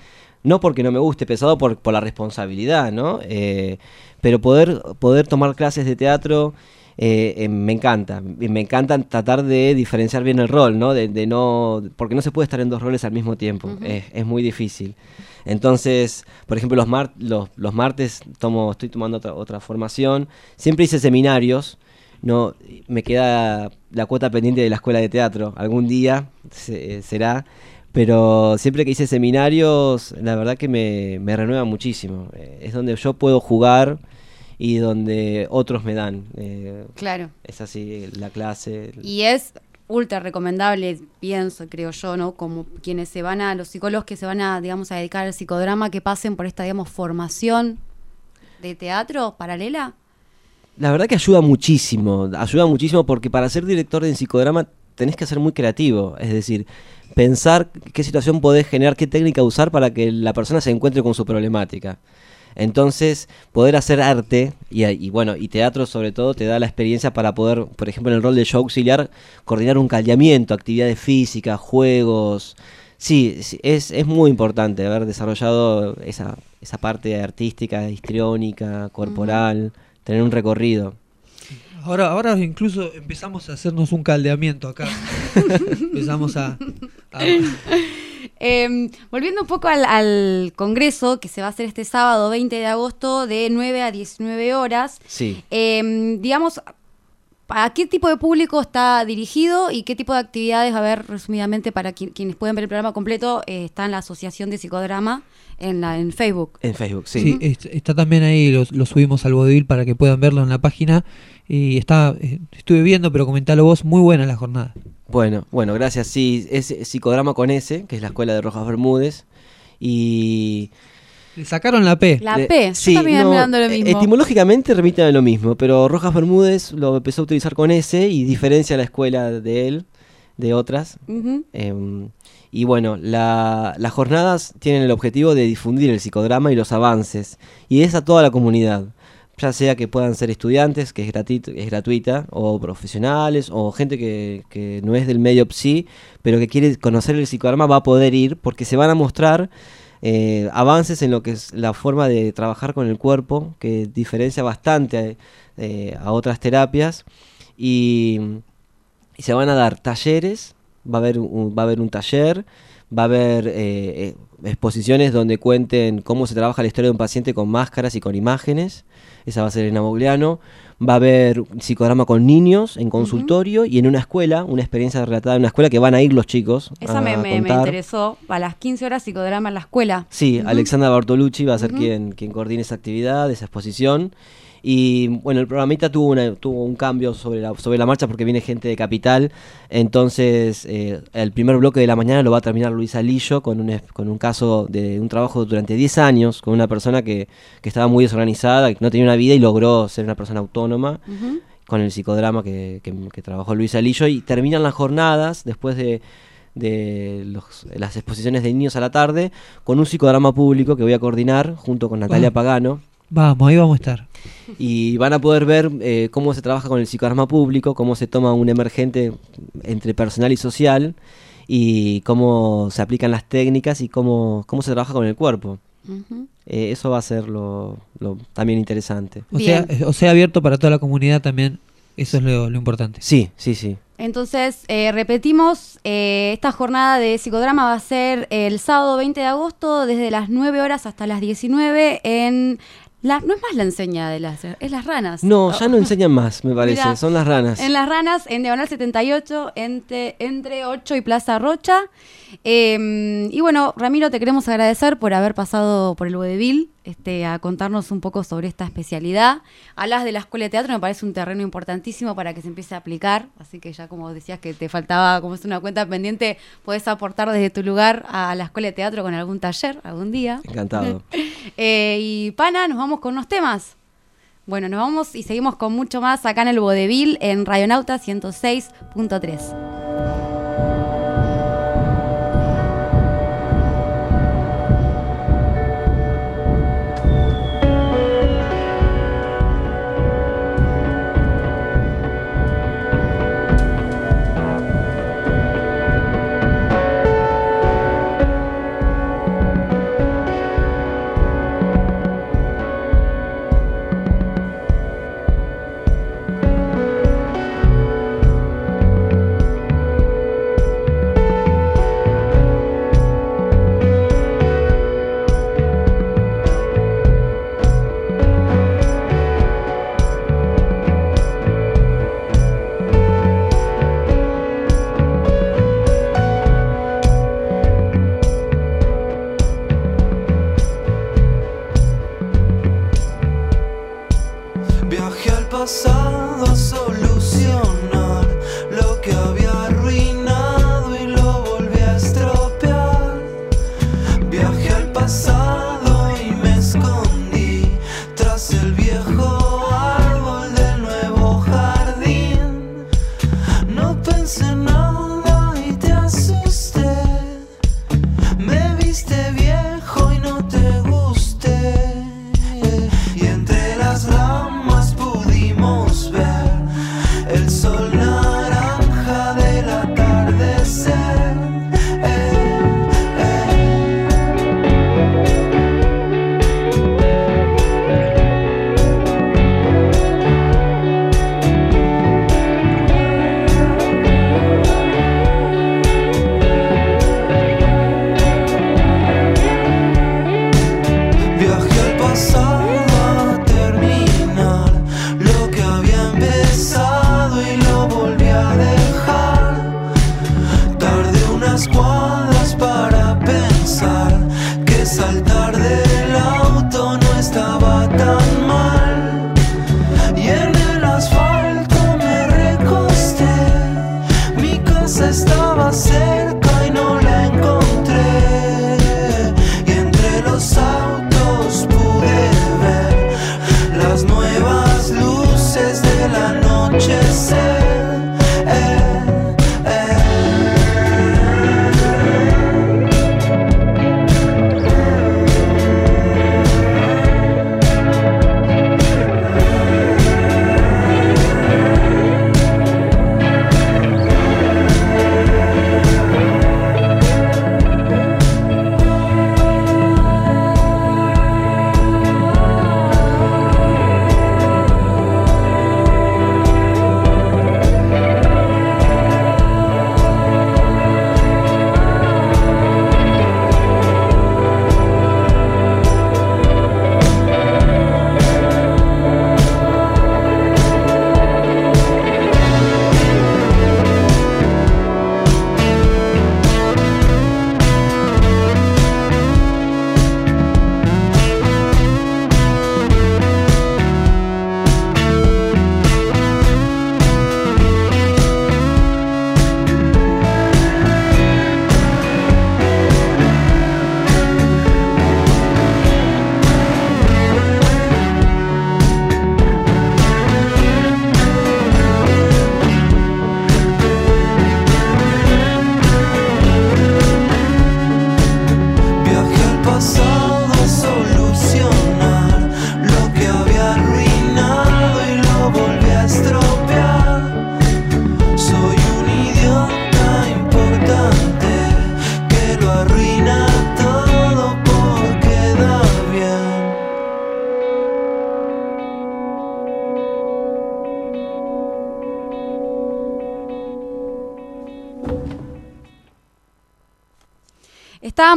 no porque no me guste, pesado por, por la responsabilidad, ¿no? Eh, pero poder, poder tomar clases de teatro eh, eh, me encanta. Me encanta tratar de diferenciar bien el rol, ¿no? De, de no porque no se puede estar en dos roles al mismo tiempo. es, es muy difícil. Entonces, por ejemplo, los, mar- los, los martes tomo, estoy tomando otra, otra formación. Siempre hice seminarios. No, me queda la cuota pendiente de la escuela de teatro. Algún día se- eh, será. Pero siempre que hice seminarios, la verdad que me, me renueva muchísimo. Eh, es donde yo puedo jugar y donde otros me dan. Eh, Claro. es así la clase. Y es ultra recomendable, pienso, creo yo, ¿no? Como quienes se van a, los psicólogos que se van a, digamos, a dedicar al psicodrama, que pasen por esta, digamos, formación de teatro paralela. La verdad que ayuda muchísimo, ayuda muchísimo porque para ser director de psicodrama tenés que ser muy creativo, es decir, pensar qué situación podés generar, qué técnica usar para que la persona se encuentre con su problemática. Entonces, poder hacer arte y, y bueno, y teatro sobre todo te da la experiencia para poder, por ejemplo, en el rol de show auxiliar, coordinar un caldeamiento, actividades físicas, juegos. Sí, sí, es, es muy importante haber desarrollado esa, esa parte artística, histriónica, corporal, tener un recorrido. Ahora, ahora incluso empezamos a hacernos un caldeamiento acá. empezamos a, a- Eh, volviendo un poco al, al congreso que se va a hacer este sábado 20 de agosto de 9 a 19 horas, Sí. eh, digamos, ¿a qué tipo de público está dirigido y qué tipo de actividades? A ver, resumidamente, para qui- quienes pueden ver el programa completo, eh, está en la Asociación de Psicodrama en, la, en Facebook. En Facebook, sí. Sí, est- está también ahí, lo, lo subimos al vodevil para que puedan verlo en la página. Y está, eh, estuve viendo, pero comentalo vos, muy buena la jornada. Bueno, bueno, gracias. Sí, es Psicodrama con S, que es la escuela de Rojas Bermúdez. Y. Le sacaron la P. La de- P, sí, yo también no, mirando lo mismo. Etimológicamente remite a lo mismo, pero Rojas Bermúdez lo empezó a utilizar con S y diferencia la escuela de él de otras. Em, y bueno, la- las jornadas tienen el objetivo de difundir el psicodrama y los avances, y es a toda la comunidad, ya sea que puedan ser estudiantes, que es, gratuita, o profesionales, o gente que, que no es del medio psi, pero que quiere conocer el psicodrama, va a poder ir, porque se van a mostrar eh, avances en lo que es la forma de trabajar con el cuerpo, que diferencia bastante eh, a otras terapias, y se van a dar talleres, va a haber un, va a haber un taller, va a haber eh, eh, exposiciones donde cuenten cómo se trabaja la historia de un paciente con máscaras y con imágenes, esa va a ser en Amogliano, va a haber un psicodrama con niños en consultorio y en una escuela, una experiencia relatada en una escuela que van a ir los chicos. Esa a me, me- interesó. A las 15 horas psicodrama en la escuela. Sí. Alexandra Bartolucci va a ser quien, quien coordine esa actividad, esa exposición. Y bueno, el programita tuvo, una, tuvo un cambio sobre la, sobre la marcha porque viene gente de Capital. Entonces, eh, el primer bloque de la mañana lo va a terminar Luisa Lillo con un, con un caso de un trabajo durante 10 años con una persona que, que estaba muy desorganizada, que no tenía una vida y logró ser una persona autónoma con el psicodrama que, que- que trabajó Luisa Lillo y terminan las jornadas después de, de los- las exposiciones de niños a la tarde con un psicodrama público que voy a coordinar junto con Natalia Ah. Pagano Vamos, ahí vamos a estar. y van a poder ver eh, cómo se trabaja con el psicodrama público, cómo se toma un emergente entre personal y social y cómo se aplican las técnicas y cómo, cómo se trabaja con el cuerpo. Eh, eso va a ser lo, lo también interesante. O sea, Bien. o sea, abierto para toda la comunidad también. Eso es lo, lo importante. Sí, sí, sí. Entonces, eh, repetimos, eh, esta jornada de psicodrama va a ser el sábado 20 de agosto desde las 9 horas hasta las 19 en... La, no es más la enseña de las... Es las ranas. No, ya no enseñan más, me parece. Mirá, Son las ranas. En las ranas, en Diagonal 78, entre, entre 8 y Plaza Rocha. Eh, y bueno, Ramiro, te queremos agradecer por haber pasado por el vodevil este, a contarnos un poco sobre esta especialidad. Hablas de la escuela de teatro, me parece un terreno importantísimo para que se empiece a aplicar. Así que ya como decías que te faltaba, como es una cuenta pendiente, puedes aportar desde tu lugar a la escuela de teatro con algún taller algún día. Encantado. Eh, y Pana, nos vamos con unos temas. Bueno, nos vamos y seguimos con mucho más acá en el Vodevil en Radionauta 106.3.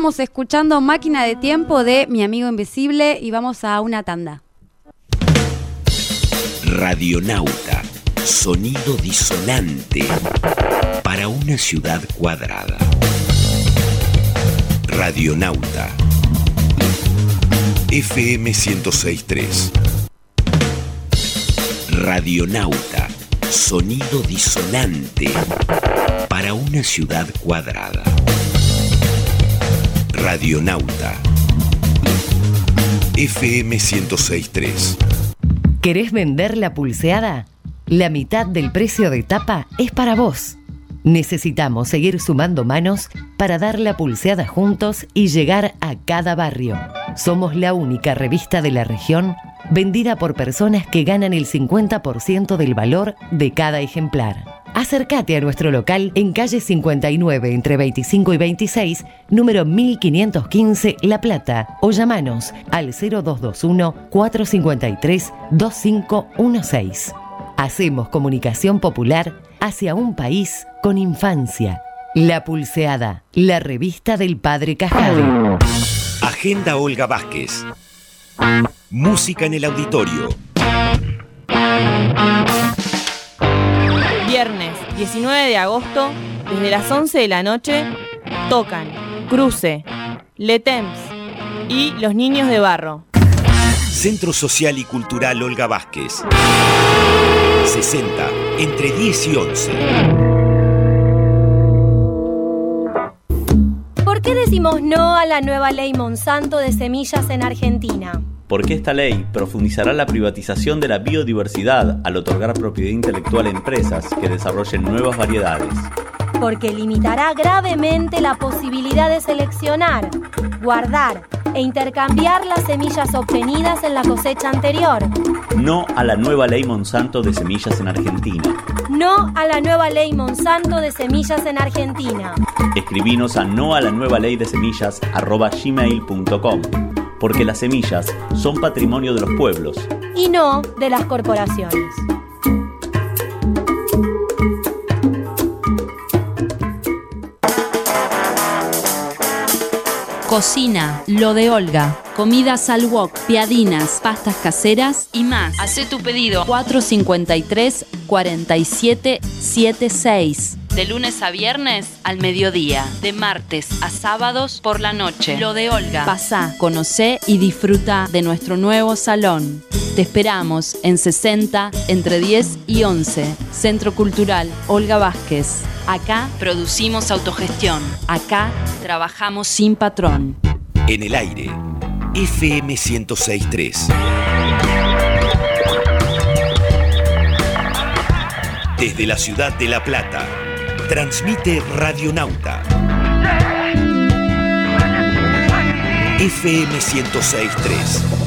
Estábamos escuchando Máquina de Tiempo de Mi Amigo Invisible y vamos a una tanda. Radionauta, sonido disonante para una ciudad cuadrada. Radionauta, FM 1063. Radionauta, sonido disonante para una ciudad cuadrada. Radionauta, FM 1063. ¿Querés vender la pulseada? La mitad del precio de tapa es para vos. Necesitamos seguir sumando manos para dar la pulseada juntos y llegar a cada barrio. Somos la única revista de la región vendida por personas que ganan el 50% del valor de cada ejemplar. Acércate a nuestro local en calle 59 entre 25 y 26, número 1515 La Plata o llamanos al 0221 453 2516. Hacemos comunicación popular hacia un país con infancia. La Pulseada, la revista del Padre Cajade. Agenda Olga Vázquez. Música en el auditorio. Viernes 19 de agosto, desde las 11 de la noche, tocan Cruce, Letems y Los Niños de Barro. Centro Social y Cultural Olga Vázquez. AM760, entre 10 y 11. ¿Por qué decimos no a la nueva ley Monsanto de semillas en Argentina? Porque esta ley profundizará la privatización de la biodiversidad al otorgar propiedad intelectual a empresas que desarrollen nuevas variedades. Porque limitará gravemente la posibilidad de seleccionar, guardar e intercambiar las semillas obtenidas en la cosecha anterior. No a la nueva ley Monsanto de semillas en Argentina. No a la nueva ley Monsanto de semillas en Argentina. Escribinos a no a la nueva ley de semillas arroba gmail.com. Porque las semillas son patrimonio de los pueblos. Y no de las corporaciones. Cocina, lo de Olga. Comidas al wok, piadinas, pastas caseras y más. Hacé tu pedido 453 4776. De lunes a viernes al mediodía. De martes a sábados por la noche. Lo de Olga. Pasá, conocé y disfruta de nuestro nuevo salón. Te esperamos en 60 entre 10 y 11. Centro Cultural Olga Vázquez. Acá producimos autogestión. Acá trabajamos sin patrón. En el aire, FM 1063. Desde la ciudad de La Plata, transmite Radionauta. FM 1063.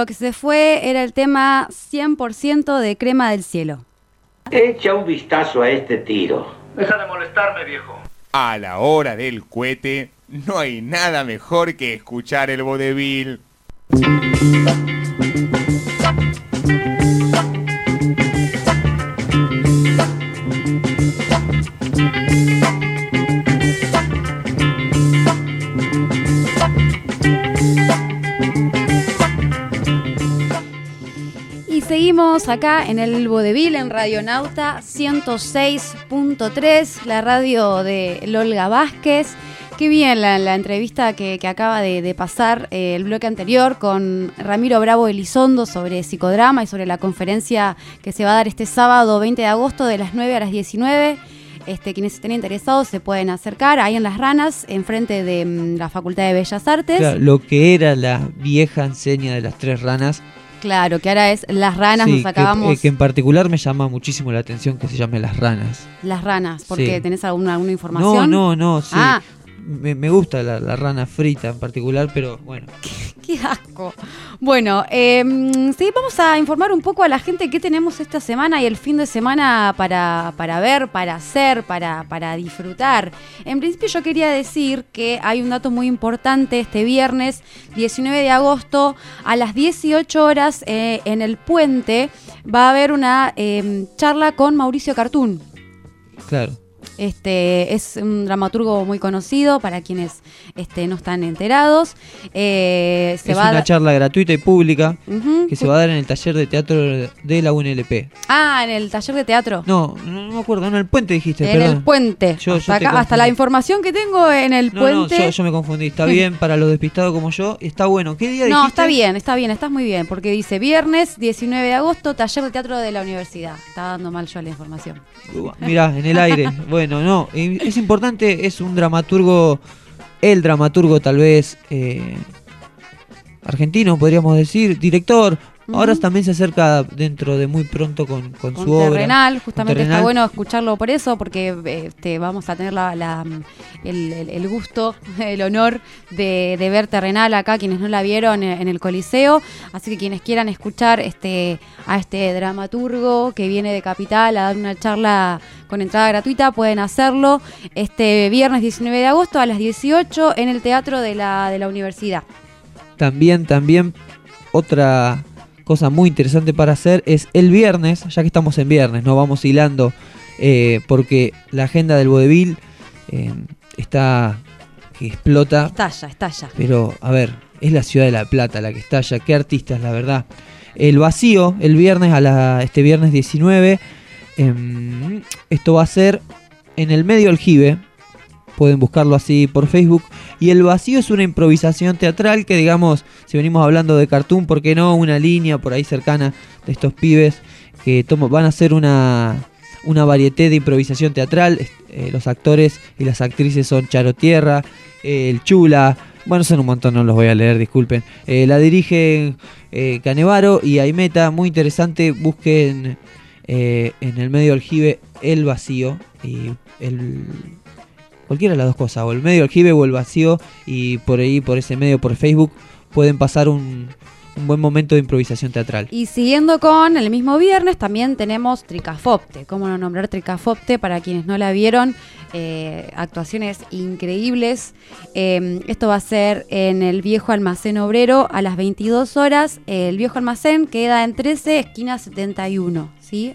Lo que se fue era el tema 100% de crema del cielo. Echa un vistazo a este tiro. Deja de molestarme, viejo. A la hora del cohete, no hay nada mejor que escuchar el vodevil. Seguimos acá en el Vodevil, en Radionauta 106.3, la radio de Lolga Vázquez. Qué bien la, entrevista que, acaba de, pasar eh, el bloque anterior con Ramiro Bravo Elizondo sobre psicodrama y sobre la conferencia que se va a dar este sábado 20 de agosto de las 9 a las 19. Este, quienes estén interesados se pueden acercar ahí en Las Ranas, enfrente de mm, la Facultad de Bellas Artes. Lo que era la vieja enseña de las tres ranas. Claro, que ahora es Las Ranas, Sí, nos que- acabamos eh, que, en particular me llama muchísimo la atención que se llame Las Ranas. Las Ranas, porque Sí. tenés alguna, alguna información. No, no, no, sí. Ah, Me, me gusta la, la rana frita en particular, pero bueno. qué asco. Bueno, eh, sí, vamos a informar un poco a la gente qué tenemos esta semana y el fin de semana para, para ver, para hacer, para, para disfrutar. En principio yo quería decir que hay un dato muy importante este viernes 19 de agosto a las 18 horas eh, en el puente va a haber una eh, charla con Mauricio Cartún. Claro. Este es un dramaturgo muy conocido para quienes este, no están enterados. Eh, se es va una charla gratuita y pública que se va a dar en el taller de teatro de la UNLP. Ah, en el taller de teatro. No, no, no me acuerdo, en el puente dijiste, en perdón. el puente. Yo- yo hasta, acá- hasta la información que tengo en el No, no, puente. yo, yo me confundí. Está bien para los despistados como yo. Está bueno. ¿Qué día No, dijiste? está bien, está bien, estás muy bien, porque dice viernes 19 de agosto, taller de teatro de la universidad. Estaba dando mal yo la información. Mirá, en el aire. Bueno, no, eh, es importante, es un dramaturgo, el dramaturgo tal vez eh, argentino, podríamos decir, director. Ahora también se acerca dentro de muy pronto con, con Con su obra. Terrenal, justamente está bueno escucharlo por eso, porque este, vamos a tener la, la, el, el- el gusto, el honor de, de ver Terrenal acá, quienes no la vieron en, en el Coliseo. Así que quienes quieran escuchar este, a este dramaturgo que viene de Capital a dar una charla con entrada gratuita, pueden hacerlo este viernes 19 de agosto a las 18 en el Teatro de la, de la Universidad. También, también, otra cosa muy interesante para hacer es el viernes, ya que estamos en viernes, no vamos hilando, eh, porque la agenda del vodevil eh, está que explota. Estalla, estalla. Pero, a ver, es la ciudad de La Plata la que estalla. Qué artistas, la verdad. El vacío, el viernes, a la, este viernes 19. em, esto va a ser en el medio aljibe. Pueden buscarlo así por Facebook. Y el vacío es una improvisación teatral que, digamos, si venimos hablando de cartoon, ¿por qué no? Una línea por ahí cercana de estos pibes que tomo- van a hacer una, una varieté de improvisación teatral. Eh, los actores y las actrices son Charo Tierra, el Chula. Bueno, son un montón, no los voy a leer, disculpen. Eh, la dirigen eh, Canevaro y Aimeta, muy interesante. Busquen en el medio aljibe el vacío y el cualquiera de las dos cosas, o el medio aljibe o el vacío, y por ahí, por ese medio, por Facebook, pueden pasar un, buen momento de improvisación teatral. Y siguiendo con el mismo viernes, también tenemos Tricafopte. ¿Cómo no nombrar Tricafopte? Para quienes no la vieron, eh, actuaciones increíbles. Eh, esto va a ser en el viejo almacén obrero a las 22 horas. El viejo almacén queda en 13, esquina 71. ¿sí?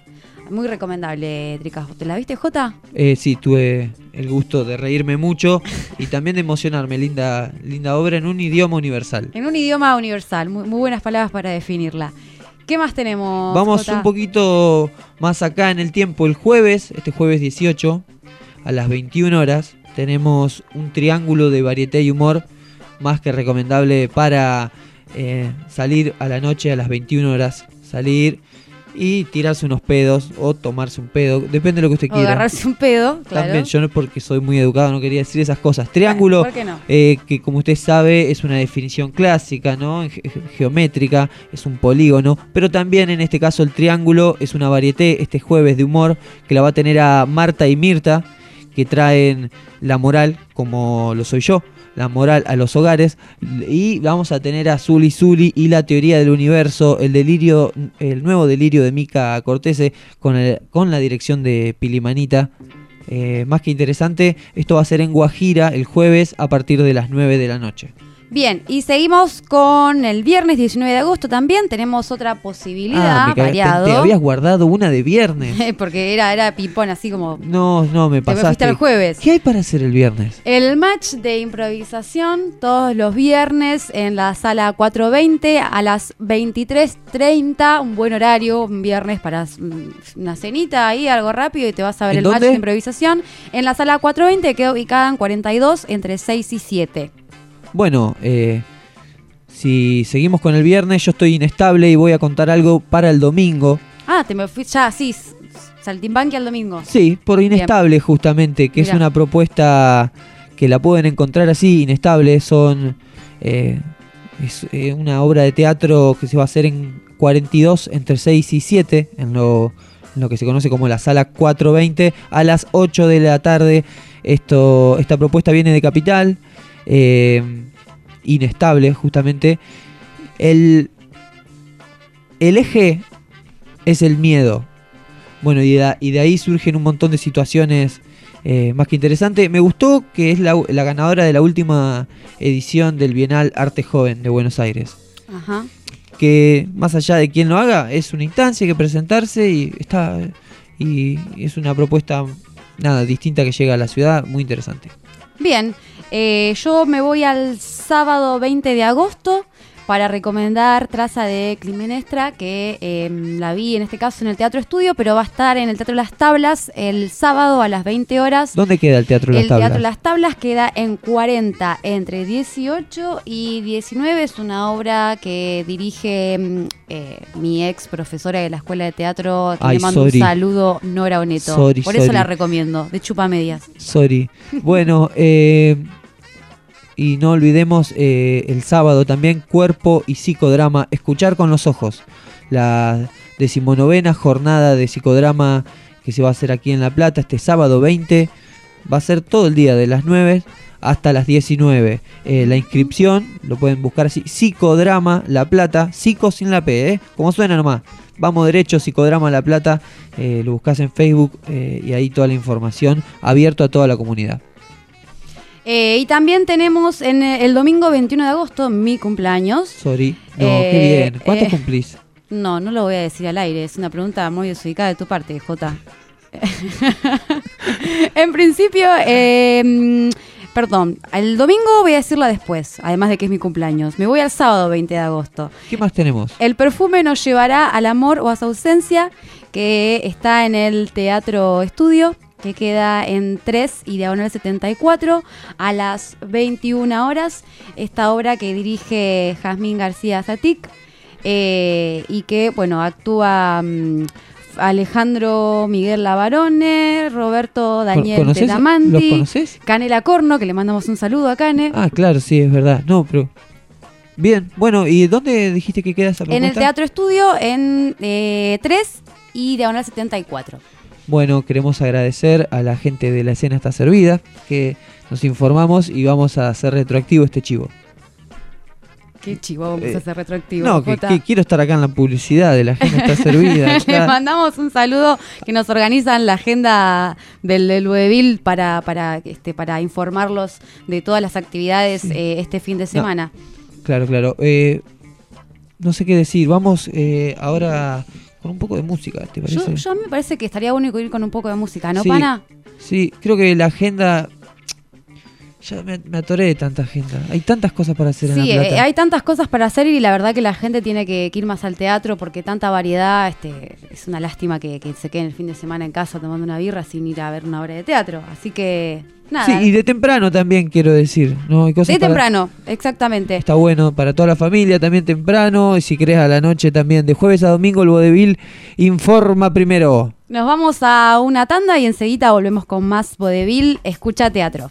Muy recomendable Tricafopte. ¿La viste, Jota? Eh, sí, tuve el gusto de reírme mucho y también de emocionarme. Linda, linda obra en un idioma universal. En un idioma universal. Muy, muy buenas palabras para definirla. ¿Qué más tenemos? Vamos Jota? un poquito más acá en el tiempo. El jueves, este jueves 18, a las 21 horas, tenemos un triángulo de varieté y humor más que recomendable para eh, salir a la noche a las 21 horas. Salir y tirarse unos pedos o tomarse un pedo, depende de lo que usted O quiera. agarrarse un pedo, claro. También yo no porque soy muy educado no quería decir esas cosas. Triángulo, ¿por qué no? eh, que como usted sabe es una definición clásica, ¿no? Ge- ge- geométrica, es un polígono, pero también en este caso el triángulo es una varieté este jueves de humor que la va a tener a Marta y Mirta, que traen la moral, como lo soy yo, la moral a los hogares. Y vamos a tener a Zuli Zuli y la teoría del universo, el delirio, el nuevo delirio de Mica Cortese con, el- con la dirección de Pilimanita. Eh, más que interesante, esto va a ser en Guajira el jueves a partir de las 9 de la noche. Bien, y seguimos con el viernes 19 de agosto también. Tenemos otra posibilidad, Ah, me te, variado. te habías guardado una de viernes. Porque era, era pipón, así como. No, no, me Te pasaste. fuiste al jueves. ¿Qué hay para hacer el viernes? El match de improvisación todos los viernes en la sala 420 a las 23.30, un buen horario, un viernes para mm, una cenita ahí, algo rápido y te vas a ver ¿En el match de improvisación en la sala 420 que queda ubicada en 42 entre 6 y 7. Bueno, eh, si seguimos con el viernes, yo estoy inestable y voy a contar algo para el domingo. Ah, te me fui ya, sí, s- saltimbanqui al domingo. Sí, por Bien. inestable justamente, que es una propuesta que la pueden encontrar así, inestable. Son eh, es eh, una obra de teatro que se va a hacer en 42 entre 6 y 7, en lo, en lo que se conoce como la sala 420, a las 8 de la tarde. Esto, esta propuesta viene de Capital, eh, inestable justamente. El, el eje es el miedo. Bueno, y de, y de ahí surgen un montón de situaciones eh, más que interesantes. Me gustó que es la, la ganadora de la última edición del Bienal Arte Joven de Buenos Aires. Ajá. Que más allá de quién lo haga, es una instancia, hay que presentarse y está y es una propuesta nada distinta que llega a la ciudad, muy interesante. Bien, eh, yo me voy al sábado 20 de agosto para recomendar Traza de Climenestra, que eh, la vi en este caso en el Teatro Estudio, pero va a estar en el Teatro Las Tablas el sábado a las 20 horas. ¿Dónde queda el Teatro Las el Tablas? Teatro Las Tablas queda en 40 entre 18 y 19. Es una obra que dirige mm, eh, mi ex profesora de la Escuela de Teatro. que Ay, le mando sorry. un saludo, Nora Oneto. Sorry, Por eso la recomiendo, de chupa medias. Sorry. Bueno, eh, y no olvidemos eh, el sábado también cuerpo y psicodrama, escuchar con los ojos. La decimonovena jornada de psicodrama que se va a hacer aquí en La Plata este sábado 20. Va a ser todo el día de las 9 hasta las 19. Eh, la inscripción, lo pueden buscar así, psicodrama La Plata, psico sin la P, ¿eh? como suena nomás. Vamos derecho, psicodrama La Plata, eh, lo buscas en Facebook y ahí toda la información abierto a toda la comunidad. Eh, y también tenemos en eh, el domingo 21 de agosto mi cumpleaños. Sorry. No, Eh, qué bien. ¿Cuánto eh, cumplís? No, no lo voy a decir al aire, es una pregunta muy desubicada de tu parte, Jota. en principio, mm, perdón, el domingo voy a decirla después, además de que es mi cumpleaños. Me voy al sábado 20 de agosto. ¿Qué más tenemos? El perfume nos llevará al amor o a su ausencia, que está en el Teatro Estudio, que queda en 3 y Diagonal 74 a las 21 horas. Esta obra que dirige Jazmín García Zatic eh, y que, bueno, actúa mm, Alejandro Miguel Lavarone, Roberto Daniel. Tetamanti. Canela Corno, que le mandamos un saludo a Cane. Ah, claro, sí, es verdad. No, pero... Bien, bueno, ¿y dónde dijiste que queda esa En el? Teatro Estudio en eh, 3 y Diagonal 74. Bueno, queremos agradecer a la gente de la escena está servida, que nos informamos y vamos a hacer retroactivo este chivo. Qué chivo vamos Eh, a hacer retroactivo. No, que, Jota. que quiero estar acá en la publicidad de la agenda está servida. Le mandamos un saludo que nos organizan la agenda del, del para, para, este, para informarlos de todas las actividades eh, este fin de semana. Claro, claro. Eh, no sé qué decir. Vamos eh, ahora con un poco de música, ¿te parece? Yo, yo me parece que estaría bueno ir con un poco de música, ¿no, Sí, pana? Sí, creo que la agenda... Ya me, me atoré de tanta agenda. Hay tantas cosas para hacer en Sí, La Plata. eh, hay tantas cosas para hacer y la verdad que la gente tiene que, que ir más al teatro porque tanta variedad, este, es una lástima que, que se queden el fin de semana en casa tomando una birra sin ir a ver una obra de teatro. Así que, nada. Sí, y de temprano también quiero decir. ¿no? Hay cosas de para- temprano, exactamente. Está bueno para toda la familia, también temprano. Y si querés a la noche también. De jueves a domingo el Vodevil informa primero. Nos vamos a una tanda y enseguida volvemos con más Vodevil. Escucha teatro.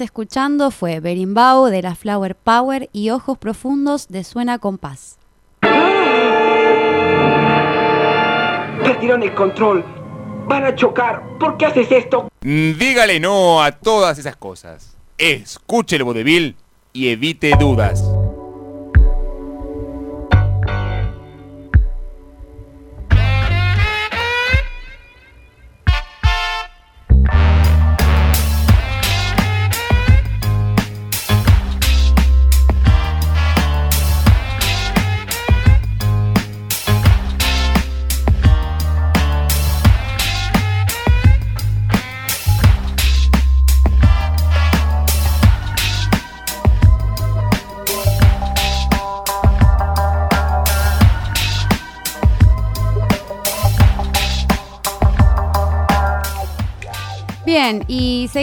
Escuchando fue Berimbau de la Flower Power y Ojos Profundos de Suena Compás. Perdieron el control. Van a chocar. ¿Por qué haces esto? Mm, Dígale no a todas esas cosas. Escuche el vodevil y evite dudas.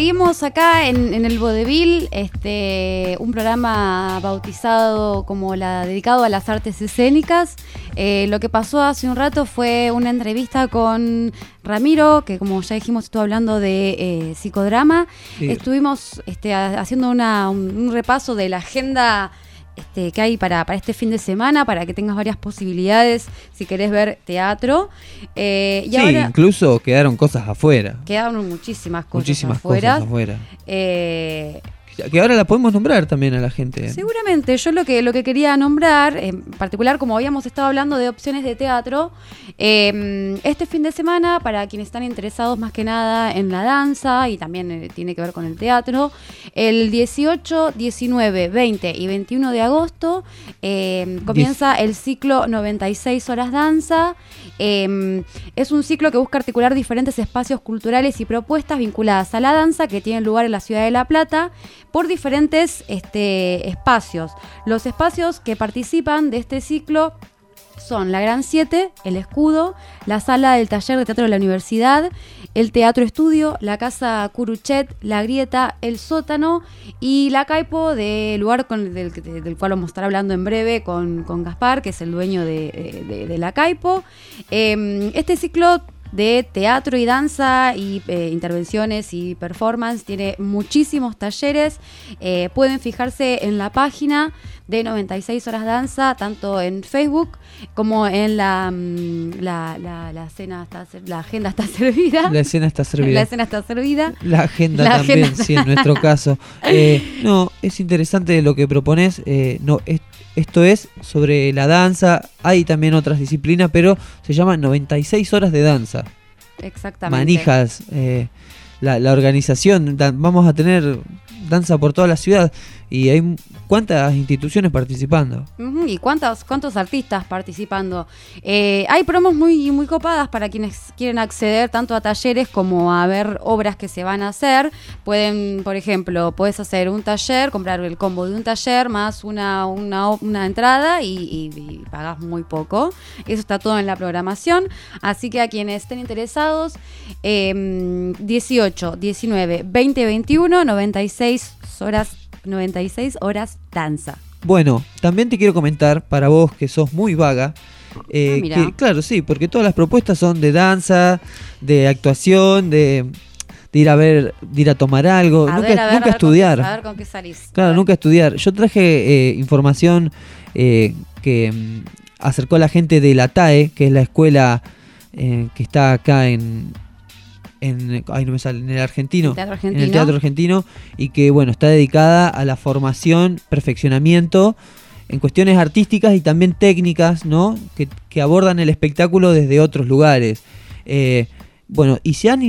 Seguimos acá en, en el Vodevil, este, un programa bautizado como la dedicado a las artes escénicas. Eh, lo que pasó hace un rato fue una entrevista con Ramiro, que como ya dijimos estuvo hablando de eh, psicodrama. Sí. Estuvimos este, ha- haciendo una- un, un repaso de la agenda este, que hay para, para este fin de semana, para que tengas varias posibilidades si querés ver teatro. Eh, y sí, ahora incluso quedaron cosas afuera. quedaron muchísimas cosas Muchísimas afuera. cosas afuera. Eh, Que ahora la podemos nombrar también a la gente. Seguramente, yo lo que, lo que quería nombrar, en particular como habíamos estado hablando de opciones de teatro, eh, este fin de semana, para quienes están interesados más que nada en la danza y también eh, tiene que ver con el teatro, el 18, 19, 20 y 21 de agosto eh, comienza el ciclo 96 horas danza. Eh, es un ciclo que busca articular diferentes espacios culturales y propuestas vinculadas a la danza que tienen lugar en la ciudad de La Plata por diferentes este, espacios. Los espacios que participan de este ciclo son la Gran 7, el Escudo, la Sala del Taller de Teatro de la Universidad, el Teatro Estudio, la Casa Curuchet, la Grieta, el Sótano y la Caipo, del lugar del, del cual vamos a estar hablando en breve con, con Gaspar, que es el dueño de, de- de la Caipo. Eh, este ciclo de teatro y danza y eh, intervenciones y performance. Tiene muchísimos talleres. Eh, pueden fijarse en la página de 96 horas danza, tanto en Facebook como en la, mm, la, la, la cena está la agenda está servida. La escena está servida. La escena está servida. La agenda La también, agenda- sí, en nuestro caso. Eh, no, es interesante lo que propones. eh, no, es- esto es sobre la danza. Hay también otras disciplinas, pero se llama 96 horas de danza. Exactamente. Manijas, eh, la, la organización. vamos a tener danza por toda la ciudad. Y hay cuántas instituciones participando. ¿Y cuántos, cuántos artistas participando? Eh, hay promos muy, muy copadas para quienes quieren acceder tanto a talleres como a ver obras que se van a hacer. Pueden, por ejemplo, puedes hacer un taller, comprar el combo de un taller más una, una, una entrada y, y, pagás muy poco. Eso está todo en la programación. Así que a quienes estén interesados, eh, 18, 19, 20, 21, 96 horas, 96 horas danza. Bueno, también te quiero comentar, para vos que sos muy vaga, eh, Ah, que claro, sí, porque todas las propuestas son de danza, de actuación, de, de ir a ver, de ir a tomar algo, A nunca, ver, a ver, nunca a ver estudiar. Con qué, a ver con qué salís. Claro, nunca estudiar. Yo traje eh, información eh, que mm, acercó la gente de la TAE, que es la escuela que está acá en, en, ay, no me sale, en el argentino, en Argentino. el teatro argentino, y que bueno, está dedicada a la formación, perfeccionamiento en cuestiones artísticas y también técnicas, ¿no? Que, que abordan el espectáculo desde otros lugares. Eh, bueno, y se, han,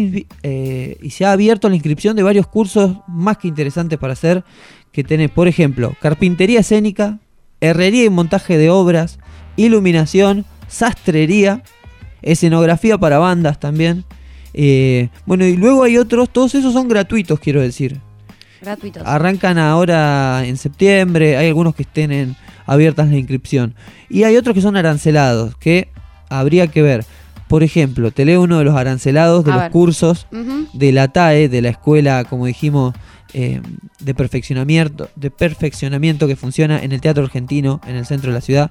eh, y se ha abierto la inscripción de varios cursos más que interesantes para hacer, que tenés, por ejemplo, carpintería escénica, herrería y montaje de obras, iluminación, sastrería, escenografía para bandas también. Eh, bueno, y luego hay otros, todos esos son gratuitos, quiero decir. Gratuitos. Arrancan ahora en septiembre, hay algunos que estén en- abiertas la inscripción. Y hay otros que son arancelados, que habría que ver. Por ejemplo, te leo uno de los arancelados de A los ver. cursos Ujú. de la TAE, de la escuela, como dijimos, eh, de perfeccionamiento, de perfeccionamiento que funciona en el Teatro Argentino, en el centro de la ciudad.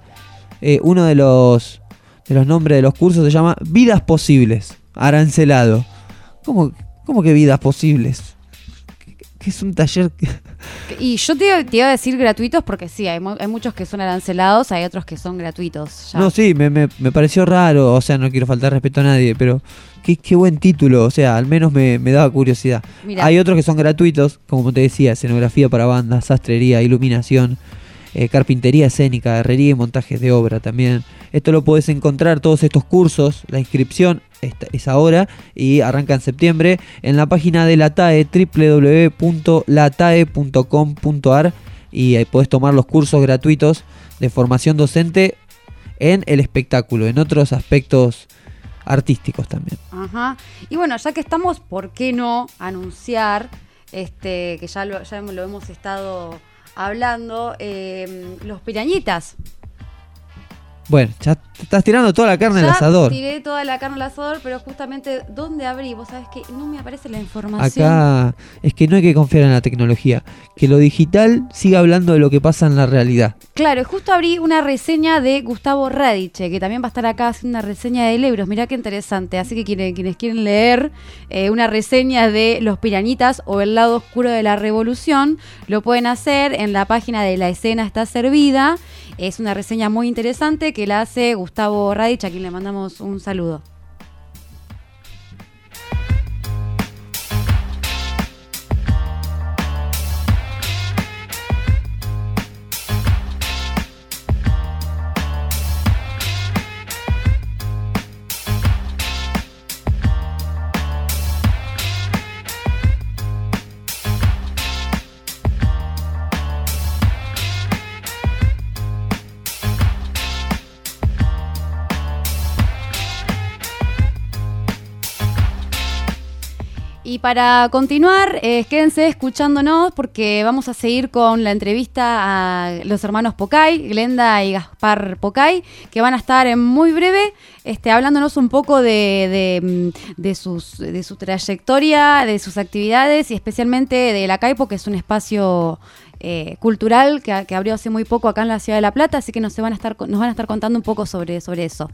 Eh, uno de los, de los nombres de los cursos se llama Vidas Posibles, arancelado. ¿Cómo, cómo que vidas posibles? que es un taller que- Y yo te, te iba a decir gratuitos porque sí, hay, hay muchos que son arancelados, hay otros que son gratuitos. ya. No, sí, me, me- me pareció raro, o sea, no quiero faltar respeto a nadie, pero qué, qué buen título, o sea, al menos me, me daba curiosidad. Mira. Hay otros que son gratuitos, como te decía, escenografía para bandas, sastrería, iluminación, eh, carpintería escénica, herrería y montajes de obra también. Esto lo puedes encontrar, todos estos cursos, la inscripción es ahora y arranca en septiembre en la página de la TAE, www.latae.com.ar y ahí podés tomar los cursos gratuitos de formación docente en el espectáculo, en otros aspectos artísticos también. Ajá. Y bueno, ya que estamos, ¿por qué no anunciar, este, que ya ya lo hemos estado hablando, eh, los pirañitas? Bueno, ya te estás tirando toda la carne al asador. tiré toda la carne al asador, pero justamente, ¿dónde abrí? Vos sabés que no me aparece la información. Acá es que no hay que confiar en la tecnología, que lo digital siga hablando de lo que pasa en la realidad. Claro, justo abrí una reseña de Gustavo Radiche, que también va a estar acá haciendo una reseña de libros. Mirá qué interesante. Así que quienes, quienes quieren leer eh, una reseña de Los Piranitas o El lado oscuro de la revolución, lo pueden hacer en la página de La escena está servida. Es una reseña muy interesante que la hace Gustavo Radiche, a quien le mandamos un saludo. Y para continuar, eh, quédense escuchándonos porque vamos a seguir con la entrevista a los hermanos Pocay, Glenda y Gaspar Pocay, que van a estar en muy breve este, hablándonos un poco de, de, mm, de de su trayectoria, de sus actividades y especialmente de la Caipo, que es un espacio eh, cultural que, que abrió hace muy poco acá en la ciudad de La Plata, así que nos van a estar, nos van a estar contando un poco sobre, sobre eso.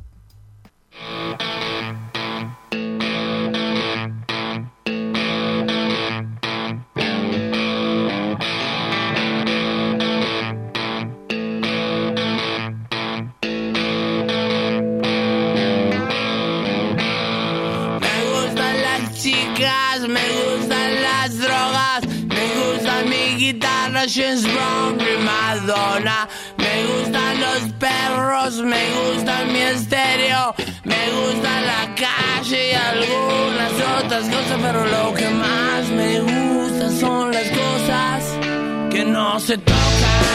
Madonna. Me gustan los perros, me gusta mi estéreo, me gusta la calle y algunas otras cosas, pero lo que más me gusta son las cosas que no se tocan.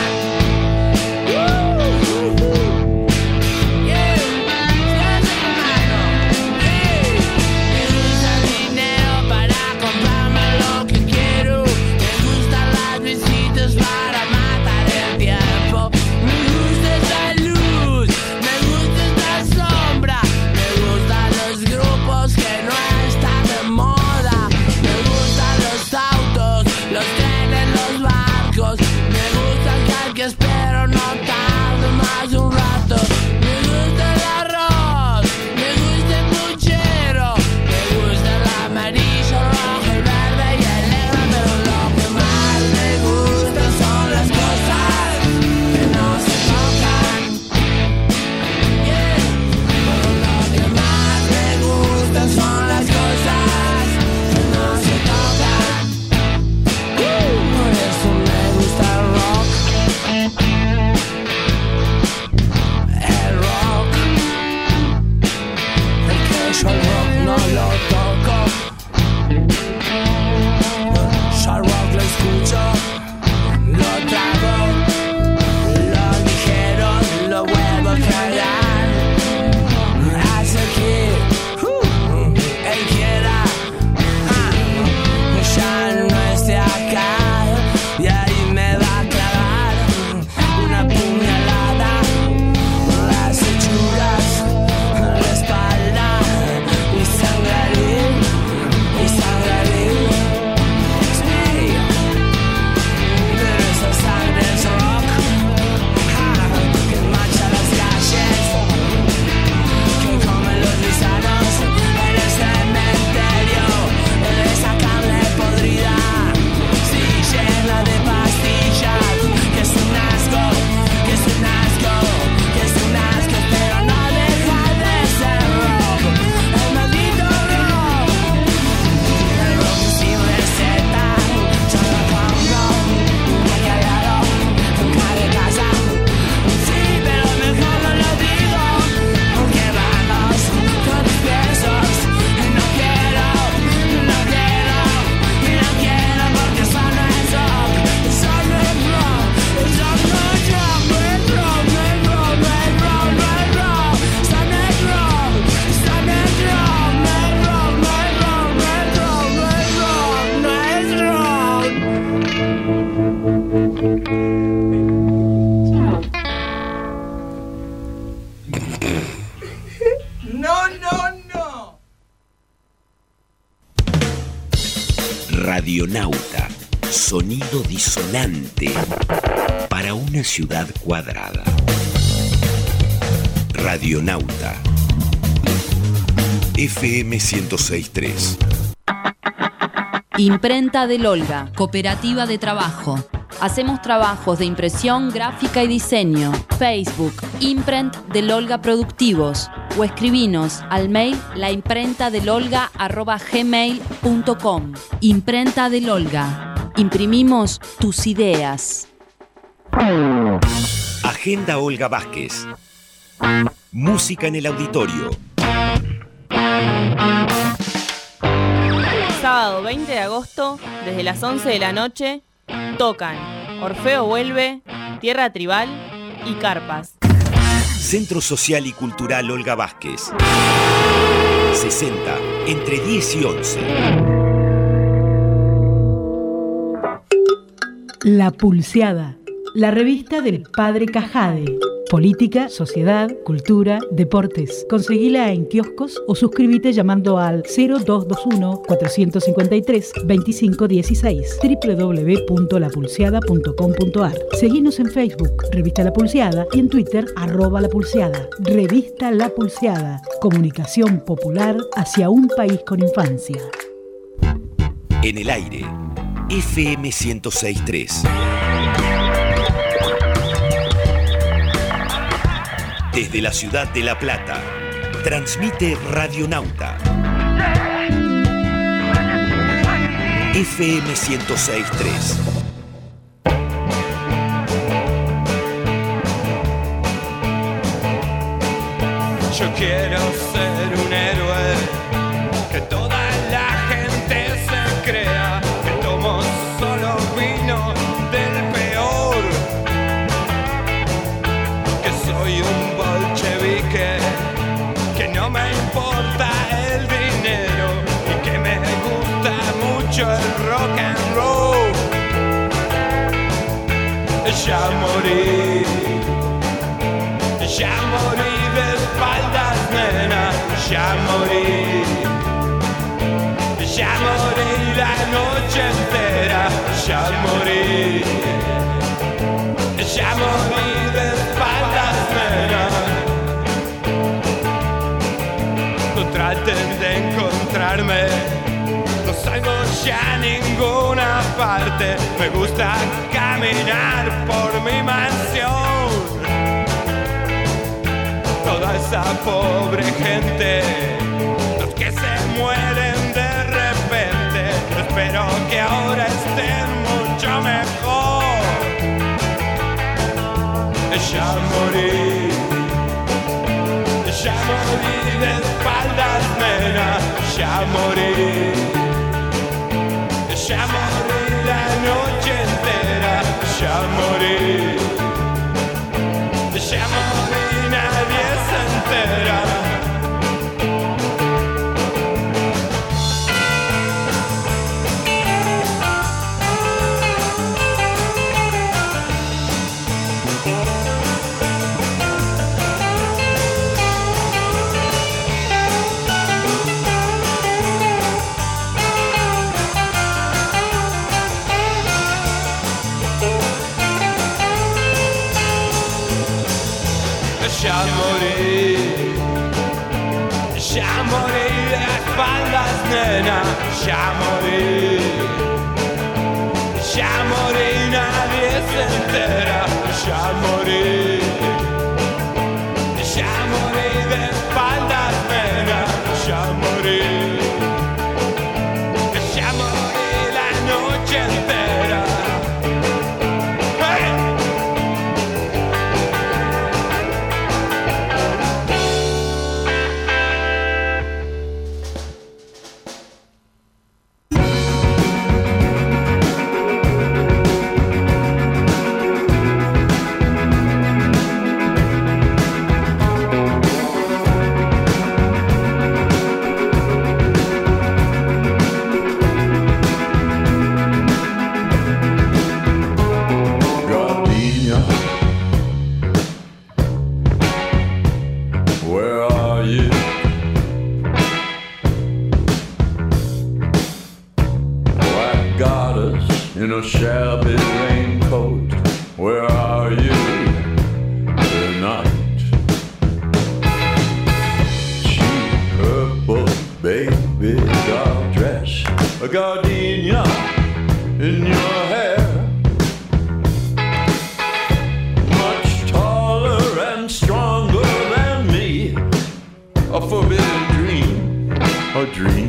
Ciudad cuadrada. Radionauta. FM 1063. Imprenta del Olga, Cooperativa de Trabajo. Hacemos trabajos de impresión, gráfica y diseño. Facebook, Imprent del Olga Productivos. O escribinos al mail laimprentadelolga.gmail.com Imprenta del Olga. Imprimimos tus ideas. Agenda Olga Vázquez. Música en el auditorio. Sábado 20 de agosto, desde las 11 de la noche, tocan Orfeo Vuelve, Tierra Tribal y Carpas. Centro Social y Cultural Olga Vázquez. 60, entre 10 y 11. La Pulseada, la revista del padre Cajade. Política, sociedad, cultura, deportes. Conseguila en kioscos o suscríbete llamando al 0221-453-2516 www.lapulseada.com.ar Seguinos en Facebook, Revista La Pulseada, y en Twitter, arroba La Pulseada. Revista La Pulseada, comunicación popular hacia un país con infancia. En el aire. FM 1063. Desde la ciudad de La Plata, transmite Radionauta. FM 1063. Yo quiero ser un ya morí. Ya morí la noche entera, ya morí. Ya morí de espaldas. No traten de encontrarme, no salgo ya a ninguna parte. Me gusta caminar por mi mansión esa pobre gente, los que se mueren de repente, espero que ahora estén mucho mejor. Ya morí, ya morí de espaldas, nena, ya morí, ya morí la noche entera, ya morí. forbidden dream, a dream.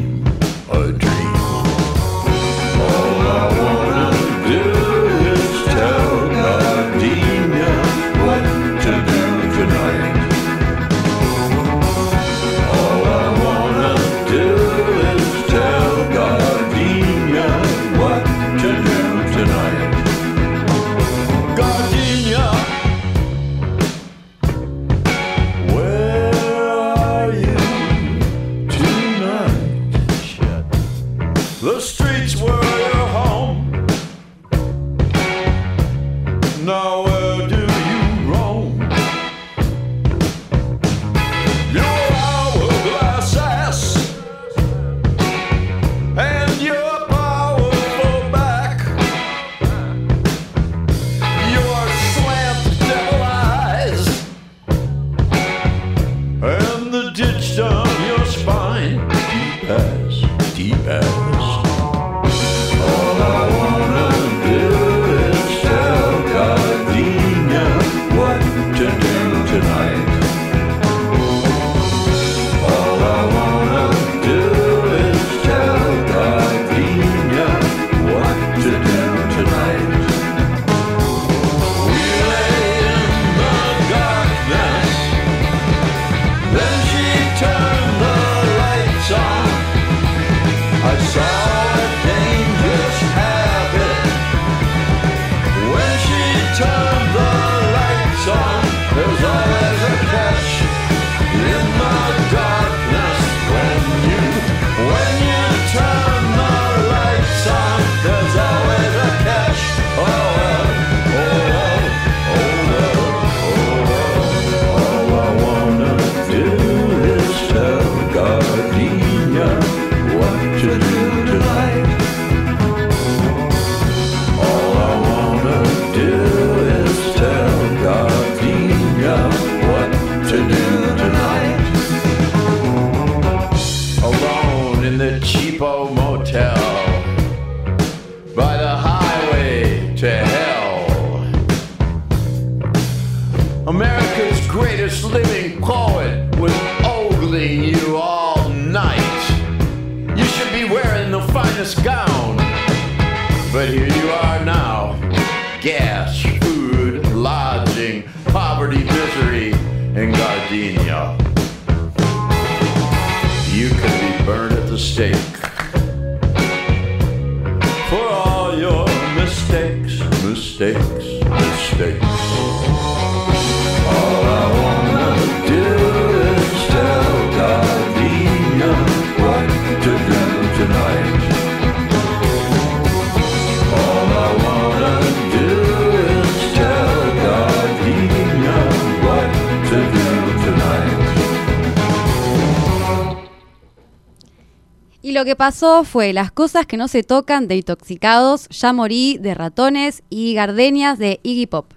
pasó fue Las cosas que no se tocan de Intoxicados, Ya morí de Ratones y Gardenias de Iggy Pop.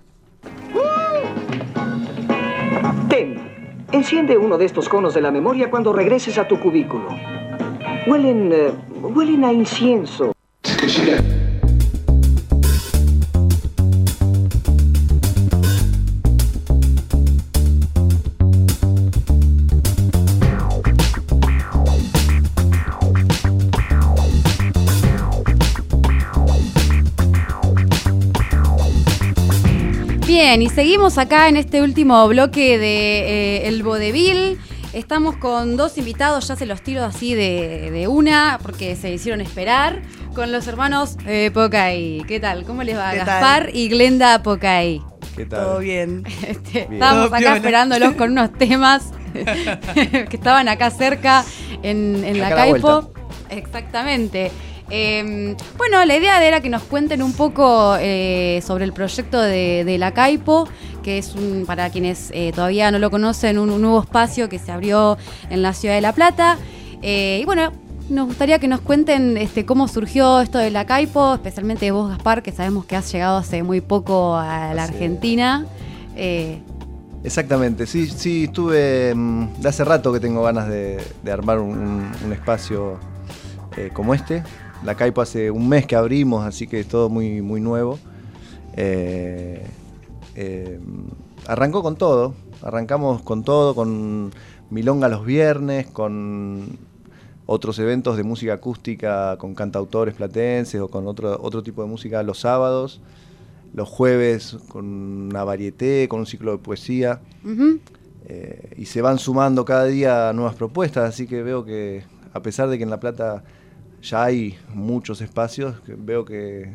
Ten, enciende uno de estos conos de la memoria cuando regreses a tu cubículo. Huelen, eh, huelen a incienso. bien, y seguimos acá en este último bloque de eh, El Vodevil. Estamos con dos invitados, ya se los tiro así de, una, porque se hicieron esperar, con los hermanos eh, Pocay. ¿Qué tal? ¿Cómo les va? Gaspar y Glenda Pocay. ¿Qué tal? Todo bien. Este, estábamos acá esperándolos con unos temas que estaban acá cerca, en, la Caipo. Exactamente. Em, bueno, la idea era que nos cuenten un poco eh, sobre el proyecto de, la Caipo, que es un, para quienes eh, todavía no lo conocen, un, nuevo espacio que se abrió en la ciudad de La Plata. Eh, y bueno, nos gustaría que nos cuenten este, cómo surgió esto de la Caipo, especialmente vos, Gaspar, que sabemos que has llegado hace muy poco a la Argentina. Exactamente, sí, sí, estuve. Em, de hace rato que tengo ganas de, armar un, espacio como este, la Caipo hace un mes que abrimos, así que es todo muy, muy nuevo. Eh, eh, arrancó con todo, arrancamos con todo, con Milonga los viernes, con otros eventos de música acústica con cantautores platenses o con otro, otro tipo de música los sábados, los jueves con una varieté, con un ciclo de poesía. Eh, y se van sumando cada día nuevas propuestas, así que veo que a pesar de que en La Plata ya hay muchos espacios, que veo que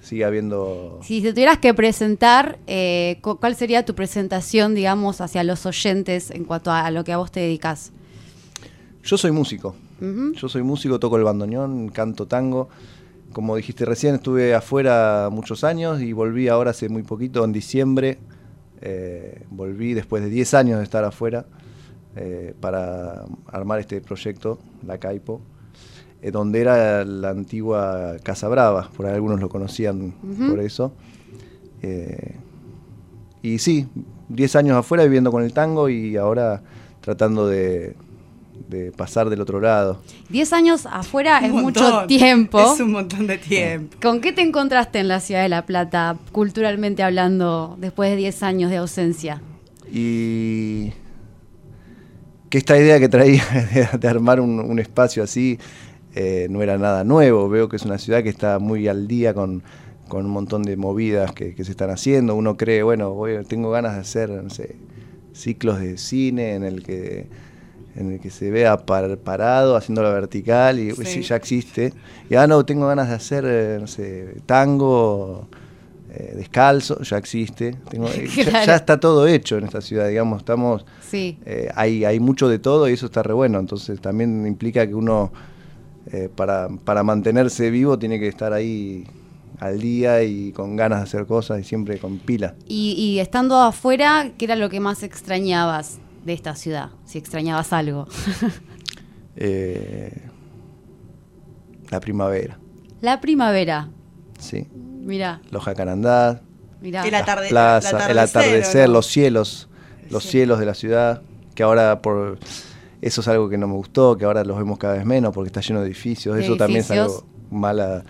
sigue habiendo... Si te tuvieras que presentar, eh, cu- ¿cuál sería tu presentación, digamos, hacia los oyentes en cuanto a, lo que a vos te dedicas? Yo soy músico, yo soy músico, toco el bandoneón, canto tango. Como dijiste recién, estuve afuera muchos años y volví ahora hace muy poquito, en diciembre. eh, volví después de 10 años de estar afuera eh, para armar este proyecto, La Caipo, eh, donde era la antigua Casa Brava, por ahí algunos lo conocían por eso. Eh, y sí, 10 años afuera viviendo con el tango y ahora tratando de, de pasar del otro lado. Diez años afuera Un es mucho tiempo. Es un montón de tiempo. ¿Con qué te encontraste en la ciudad de La Plata, culturalmente hablando, después de 10 años de ausencia? Y que esta idea que traía de, de armar un, un espacio así eh, no era nada nuevo. Veo que es una ciudad que está muy al día con, con un montón de movidas que, que se están haciendo. Uno cree, bueno, voy- tengo ganas de hacer no sé, ciclos de cine en el que en el que se vea par- parado haciendo la vertical y Sí. ya existe. Y ah, no, tengo ganas de hacer, eh, no sé, tango eh, descalzo, ya existe. Tengo- ya- está todo hecho en esta ciudad, digamos, estamos Sí. eh, hay, hay mucho de todo y eso está re bueno. Entonces también implica que uno, eh, para, para mantenerse vivo, tiene que estar ahí al día y con ganas de hacer cosas y siempre con pila. Y, y estando afuera, ¿qué era lo que más extrañabas de esta ciudad? Si extrañabas algo. Eh, la primavera, la primavera. sí. Mirá, Los jacarandás, mirá. El las atarde- plazas, el el atardecer, atardecer, los cielos, los cielos de la ciudad, que ahora por eso es algo que no me gustó, que ahora los vemos cada vez menos porque está lleno de edificios, De eso también es algo mala,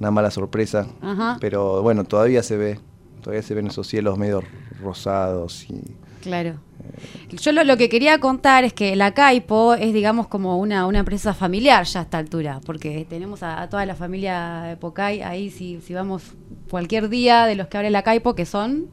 una mala sorpresa. Ajá. Pero bueno, todavía se ve, todavía se ven esos cielos medio rosados y Claro. Yo lo, lo que quería contar es que la Caipo es, digamos, como una, una empresa familiar ya a esta altura, porque tenemos a, a toda la familia de Pocay ahí, si, si vamos cualquier día de los que abre la Caipo, que son...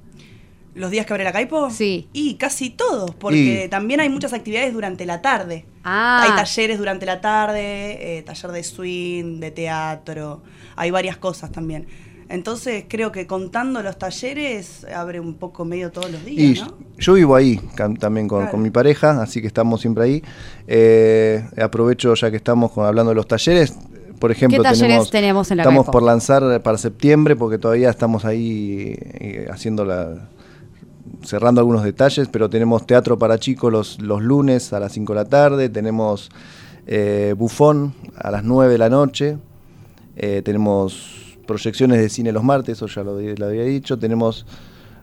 ¿Los días que abre la Caipo? Sí. Y casi todos, porque Y- también hay muchas actividades durante la tarde. Ah. Hay talleres durante la tarde, eh, taller de swing, de teatro, hay varias cosas también. Entonces creo que contando los talleres abre un poco medio todos los Y días, ¿no? yo vivo ahí también con, Claro. con mi pareja, así que estamos siempre ahí. Eh, aprovecho ya que estamos con- hablando de los talleres. Por ejemplo, ¿Qué talleres tenemos, tenemos en la estamos Caipo? por lanzar para septiembre porque todavía estamos ahí eh, haciendo la cerrando algunos detalles, pero tenemos teatro para chicos los, los lunes a las 5 de la tarde, tenemos eh, bufón a las 9 de la noche, eh, tenemos proyecciones de cine los martes, eso ya lo, había dicho, tenemos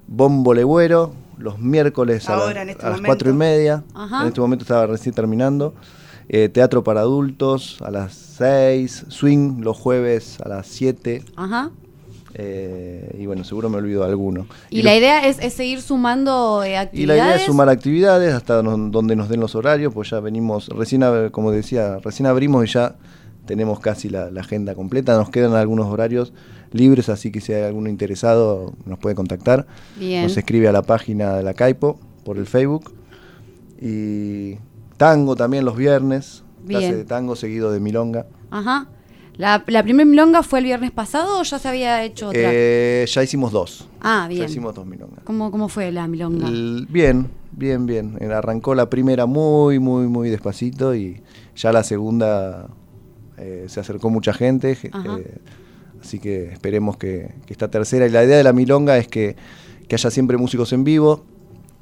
bombo legüero los miércoles a, la- este a las momento. 4 y media, Ajá. en este momento estaba recién terminando, eh, teatro para adultos a las 6, swing los jueves a las 7, Ajá. Eh, y bueno, seguro me olvido de alguno. Y, Y la lo- idea es, es seguir sumando eh, y actividades. la idea es sumar actividades hasta no- donde nos den los horarios, pues ya venimos, recién, como decía, recién abrimos y ya tenemos casi la, la agenda completa. Nos quedan algunos horarios libres, así que si hay alguno interesado nos puede contactar. Bien. Nos escribe a la página de la Caipo por el Facebook. Y tango también los viernes, clase Bien. de tango seguido de milonga. Ajá. ¿La, la primera milonga fue el viernes pasado o ya se había hecho otra? Eh, ya hicimos dos. ah, Ya bien. hicimos dos milongas. ¿Cómo, ¿Cómo fue la milonga? Bien, bien, bien. Arrancó la primera muy, muy, muy despacito y ya la segunda eh, se acercó mucha gente. eh, así que esperemos que, que esta tercera. Y la idea de la milonga es que, que haya siempre músicos en vivo.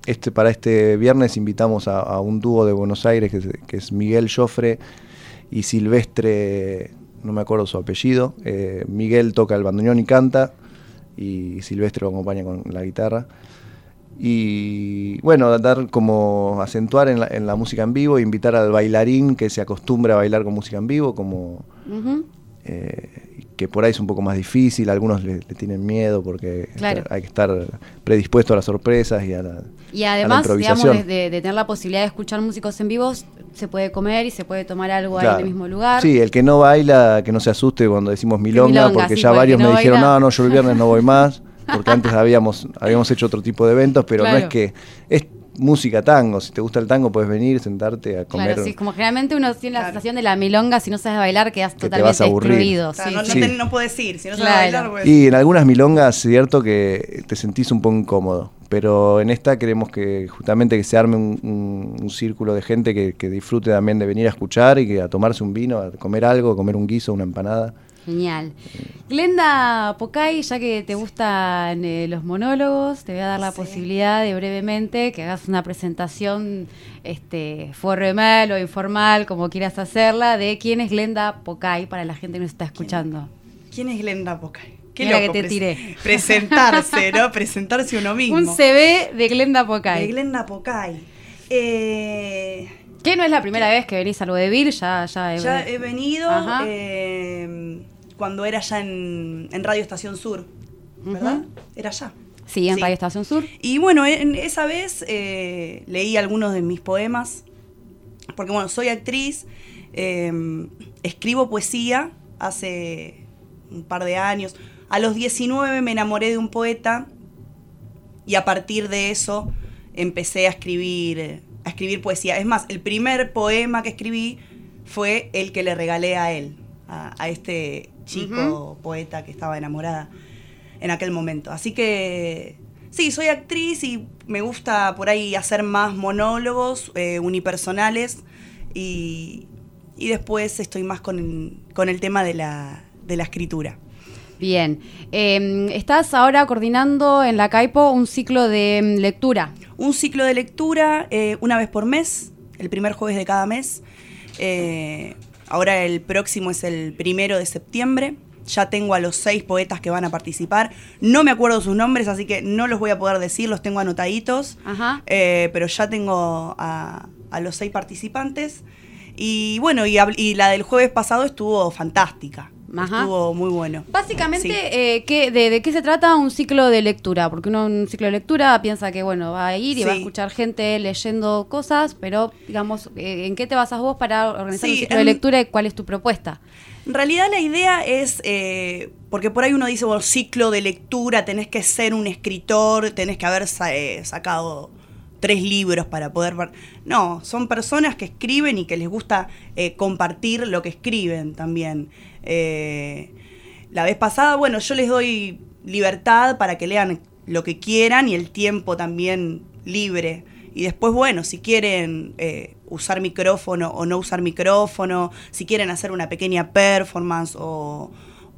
Este, para este viernes invitamos a, a un dúo de Buenos Aires que, es- que es Miguel Joffre y Silvestre, no me acuerdo su apellido, eh, Miguel toca el bandoneón y canta, y Silvestre lo acompaña con la guitarra. Y bueno, dar como acentuar en la, en la música en vivo, invitar al bailarín que se acostumbre a bailar con música en vivo, como eh, que por ahí es un poco más difícil, algunos le, le tienen miedo porque Claro. hay que estar predispuesto a las sorpresas y a la, Y a la además, digamos, improvisación. de, de- de tener la posibilidad de escuchar músicos en vivo, se puede comer y se puede tomar algo ahí en el mismo lugar. Sí, el que no baila, que no se asuste cuando decimos milonga, milonga, porque sí, ya porque varios no me dijeron, baila. no, no, yo el viernes no voy más, porque antes habíamos, habíamos hecho otro tipo de eventos, pero no es que es música tango, si te gusta el tango puedes venir, sentarte a comer. Claro, sí, como generalmente uno tiene la sensación de la milonga, si no sabes bailar, quedas te totalmente excluido. Claro, sí, no, no sí. te- no puedes ir, si no Claro. sabes bailar, pues. Y en algunas milongas, cierto que te sentís un poco incómodo, pero en esta queremos que justamente que se arme un, un- un círculo de gente que, que disfrute también de venir a escuchar y que a tomarse un vino, a comer algo, a comer un guiso, una empanada. Genial. Glenda Pocay, ya que te gustan eh, los monólogos, te voy a dar la posibilidad de brevemente que hagas una presentación este, formal o informal, como quieras hacerla, de quién es Glenda Pocay para la gente que nos está escuchando. ¿Quién es Glenda Pocay? Qué Mira loco que te tiré. Presentarse, ¿no? Presentarse uno mismo. Un CV de Glenda Pocay. De Glenda Pocay. Eh, Que no es la primera vez que venís a lo de Bill, ya, ya, he- ya he venido eh, cuando era ya en, en Radio Estación Sur, ¿verdad? Era allá. Sí, en Radio Estación Sur. Y bueno, en esa vez eh, leí algunos de mis poemas, porque bueno, soy actriz, escribo poesía hace un par de años. A los 19 me enamoré de un poeta y a partir de eso empecé a escribir, a escribir poesía. Es más, el primer poema que escribí fue el que le regalé a él, a, a este chico poeta que estaba enamorada en aquel momento. Así que sí, soy actriz y me gusta por ahí hacer más monólogos eh, unipersonales y, y después estoy más con, con el tema de la, de la escritura. Bien. Eh, estás ahora coordinando en la Caipo un ciclo de mm, lectura. Un ciclo de lectura eh, una vez por mes, el primer jueves de cada mes. Eh, ahora el próximo es el primero de septiembre. Ya tengo a los seis poetas que van a participar. No me acuerdo sus nombres, así que no los voy a poder decir, los tengo anotaditos. Eh, pero ya tengo a, a los seis participantes. Y bueno, y, y la del jueves pasado estuvo fantástica. Estuvo muy bueno. Básicamente, Sí. eh, ¿qué- de, de qué se trata un ciclo de lectura? Porque uno en un ciclo de lectura piensa que, bueno, va a ir y va a escuchar gente leyendo cosas, pero, digamos, eh, ¿en qué te basas vos para organizar un Sí, ciclo de lectura y cuál es tu propuesta? En realidad la idea es, eh, porque por ahí uno dice, bueno, ciclo de lectura, tenés que ser un escritor, tenés que haber sa- eh, sacado tres libros para poder... No, son personas que escriben y que les gusta eh, compartir lo que escriben también. Eh, la vez pasada, bueno, yo les doy libertad para que lean lo que quieran y el tiempo también libre. Y después, bueno, si quieren eh, usar micrófono o no usar micrófono, si quieren hacer una pequeña performance o,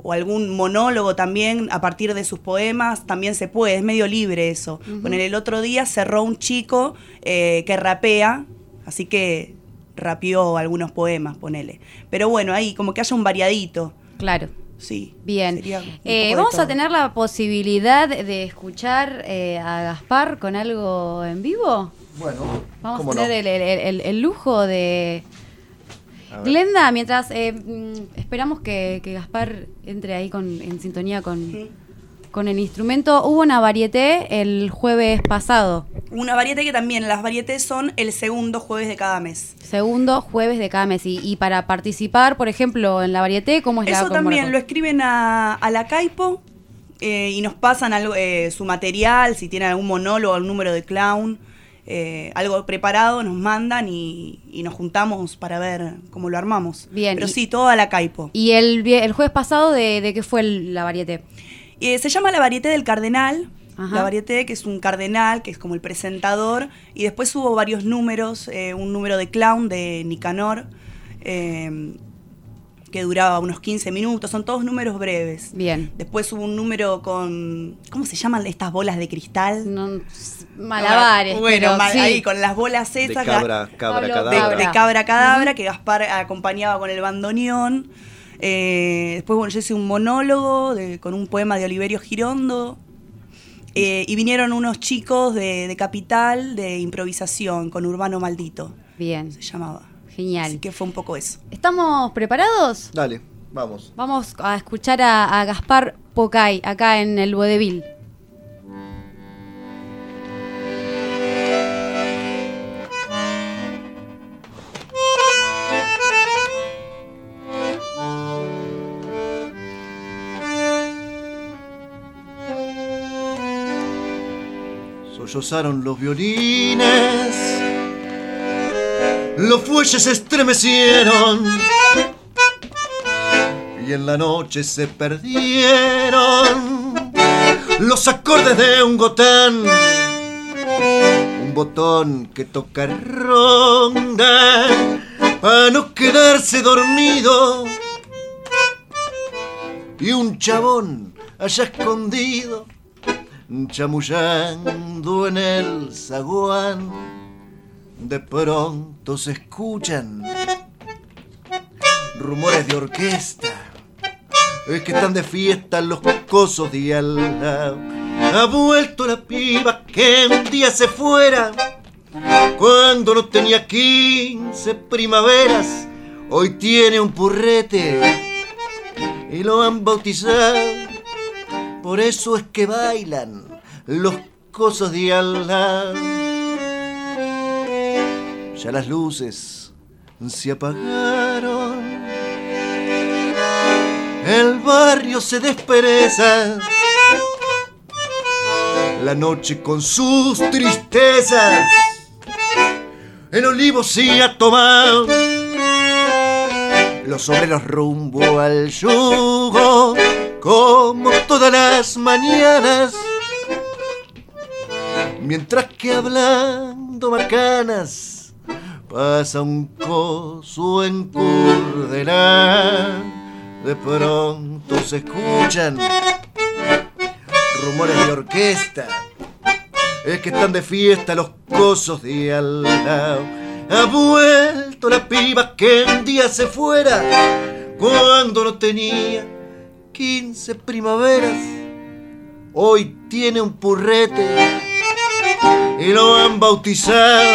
o algún monólogo también a partir de sus poemas, también se puede, es medio libre eso. Con el, el otro día cerró un chico eh, que rapea, así que rapeó algunos poemas, ponele. Pero bueno, ahí como que haya un variadito. Claro. Sí. Bien. Eh, vamos a tener la posibilidad de escuchar eh, a Gaspar con algo en vivo. Bueno, Vamos cómo a tener no. el, el- el- el lujo de... Glenda, mientras eh, mm, esperamos que, que Gaspar entre ahí con, en sintonía con, con el instrumento, hubo una varieté el jueves pasado. Una varieté que también, las varietés son el segundo jueves de cada mes. Segundo jueves de cada mes. Y, y para participar, por ejemplo, en la varieté, ¿cómo es la Eso también lo escriben a, a la Caipo eh, y nos pasan algo, eh, su material, si tienen algún monólogo, algún número de clown, eh, algo preparado, nos mandan y, y nos juntamos para ver cómo lo armamos. Bien, Pero y- sí, todo a la Caipo. Y el, el jueves pasado, ¿de, de qué fue el- la varieté? Eh, se llama la varieté del cardenal. Ajá. La varieté, que es un cardenal, que es como el presentador. Y después hubo varios números. eh, un número de clown de Nicanor. eh, que duraba unos 15 minutos, son todos números breves. Bien. Después hubo un número con, ¿cómo se llaman estas bolas de cristal? malabares, Bueno, pero ma- sí. ahí con las bolas De esas. cabra, que- cabra, de- cadabra. De, cabra cadabra, que Gaspar acompañaba con el bandoneón. Eh, después, bueno, yo hice un monólogo de- con un poema de Oliverio Girondo. Eh, y vinieron unos chicos de, de Capital de improvisación con Urbano Maldito. Bien. Se llamaba. Genial. Así que fue un poco eso. ¿Estamos preparados? Dale, vamos. Vamos a escuchar a, a Gaspar Pocay acá en el Vodevil. Sollozaron los violines, los fuelles se estremecieron y en la noche se perdieron. Los acordes de un gotán, un botón que toca ronda para no quedarse dormido. Y un chabón allá escondido chamullando en el zaguán, de pronto se escuchan rumores de orquesta. Es que están de fiesta los cosos de al lado. Ha vuelto la piba que un día se fuera cuando no tenía 15 primaveras. Hoy tiene un purrete y lo han bautizado por eso es que bailan los cosos de al lado. Ya las luces se apagaron. El barrio se despereza. La noche con sus tristezas. El olivo se ha tomado. Los obreros rumbo al yugo como todas las mañanas. Mientras que hablando bacanas pasa un coso en Curdelá. De pronto se escuchan rumores de orquesta. Es que están de fiesta los cosos de al lado. Ha vuelto la piba que un día se fuera cuando no tenía 15 primaveras. Hoy tiene un purrete y lo han bautizado.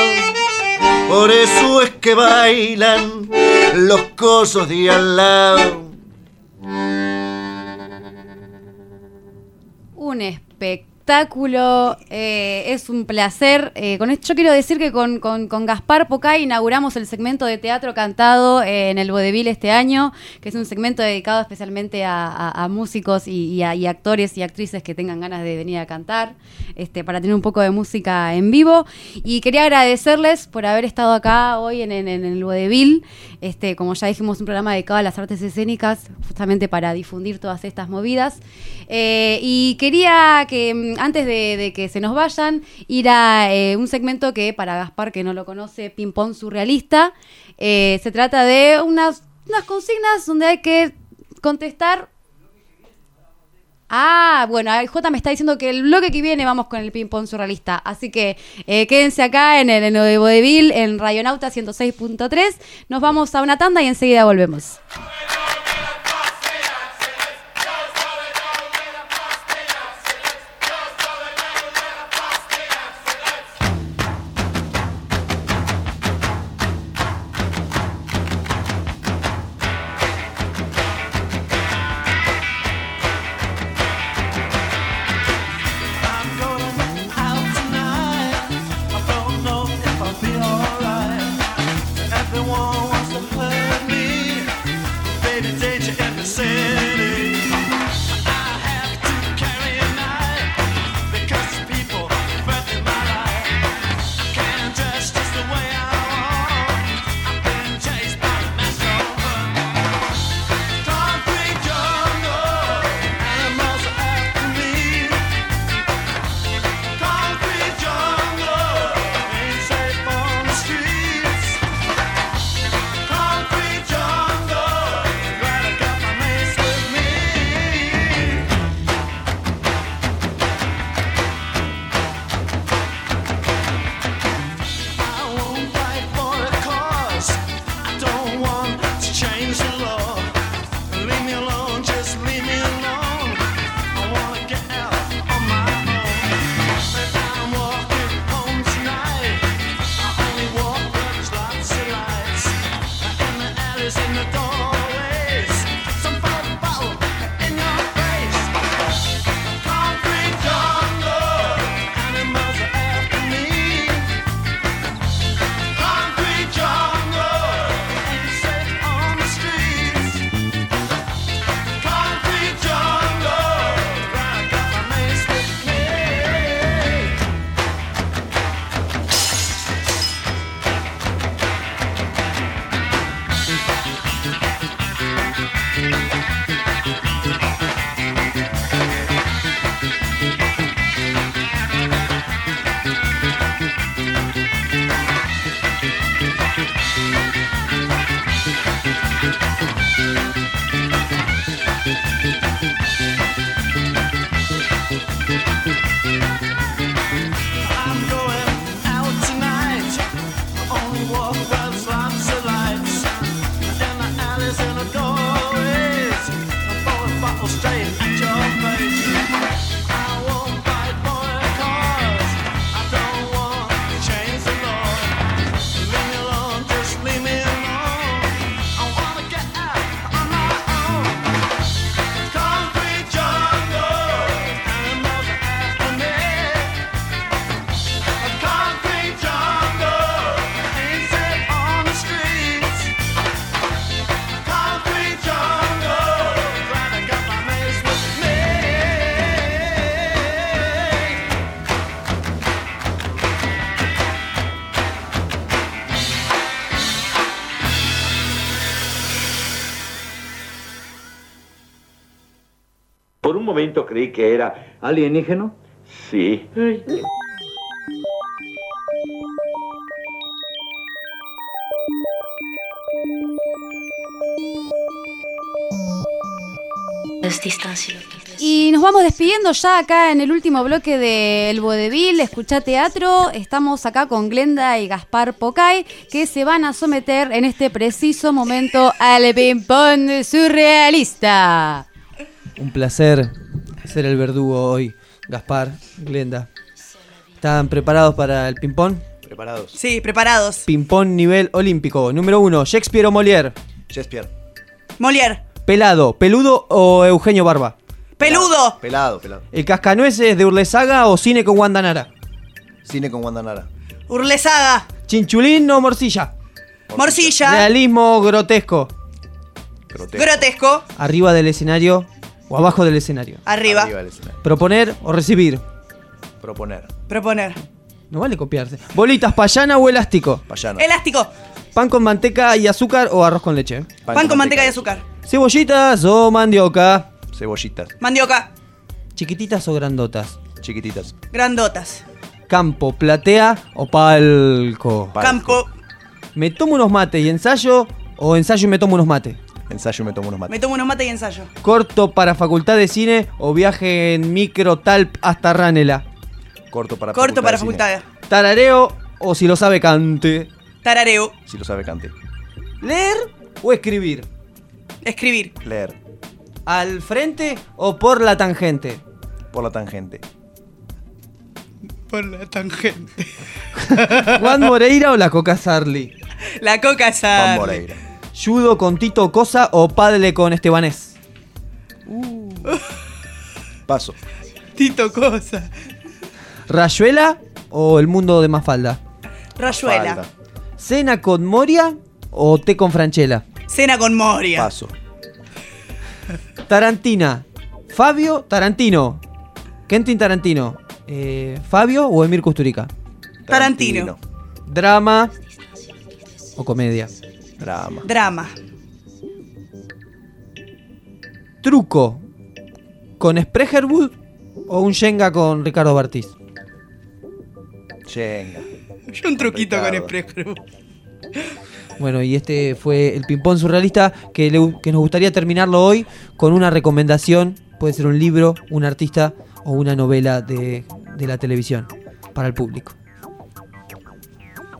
Por eso es que bailan los cosos de al lado. Un espectáculo, eh, es un placer. eh, con esto, yo quiero decir que con, con- con Gaspar Pocay inauguramos el segmento de teatro cantado eh, en el Vodevil este año, que es un segmento dedicado especialmente a, a- músicos y, a, actores y actrices que tengan ganas de venir a cantar, este, para tener un poco de música en vivo. Y quería agradecerles por haber estado acá hoy en, en- en el Vodevil. Este, como ya dijimos, un programa dedicado a las artes escénicas, justamente para difundir todas estas movidas. Eh, y quería que, mm, antes de, de que se nos vayan, ir a eh, un segmento que, para Gaspar, que no lo conoce, Ping Pong Surrealista, eh, se trata de unas, unas consignas donde hay que contestar. Ah, bueno, J me está diciendo que el bloque que viene vamos con el ping pong surrealista. Así que eh, quédense acá en el en de en Rayonauta 106.3. Nos vamos a una tanda y enseguida volvemos. Momento creí que era... ¿Alienígeno? Sí. Y nos vamos despidiendo ya acá en el último bloque del Vodevil, Escucha Teatro. Estamos acá con Glenda y Gaspar Pocay, que se van a someter en este preciso momento al ping-pong surrealista. Un placer ser el verdugo hoy, Gaspar, Glenda. ¿Están preparados para el ping-pong? Preparados. Sí, preparados. Ping-pong nivel olímpico. Número uno, Shakespeare o Molière. Shakespeare. Molière. Pelado, peludo o Eugenio Barba. Peludo. Pelado, pelado. El cascanueces de Urlesaga o cine con Wanda Nara. Cine con Wanda Nara. Urlesaga. Chinchulín o morcilla. Morcilla. Realismo o grotesco. Grotesco. Arriba del escenario o abajo del escenario. Arriba. Arriba del escenario. Proponer o recibir. Proponer. Proponer. No vale copiarse. Bolitas, payana o elástico. Payano. Elástico. Pan con manteca y azúcar o arroz con leche. Pan, con manteca y azúcar. Cebollitas o mandioca. Cebollitas. Mandioca. Chiquititas o grandotas. Chiquititas. Grandotas. Campo, platea o palco. Campo. Me tomo unos mates y ensayo o ensayo y me tomo unos mates. Ensayo y me tomo unos mates. Me tomo unos mates y ensayo. Corto para facultad de cine o viaje en micro talp hasta Ranela. Corto para Corto para de cine. facultad. Tarareo o si lo sabe cante. Tarareo. Si lo sabe, cante. ¿Leer o escribir? Escribir. Leer. ¿Al frente o por la tangente? Por la tangente. Por la tangente. ¿Juan Moreira o la Coca Sarli? La coca Juan Sarli. Moreira. ¿Judo con Tito Cosa o Padle con Estebanés? Paso. Tito Cosa. ¿Rayuela o el mundo de Mafalda? Rayuela. Falda. ¿Cena con Moria o té con Franchella? Cena con Moria. Paso. Tarantina. Fabio Tarantino. Quentin Tarantino. Eh, ¿Fabio o Emir Kusturica? Tarantino. Drama o comedia. Drama. Drama. Truco. ¿Con Sprecherwood o un Shenga con Ricardo Bartiz? Yenga. Yo un truquito con. Express Bueno, y este fue el ping-pong surrealista que, le- que nos gustaría terminarlo hoy con una recomendación. Puede ser un libro, un artista o una novela de, de la televisión para el público.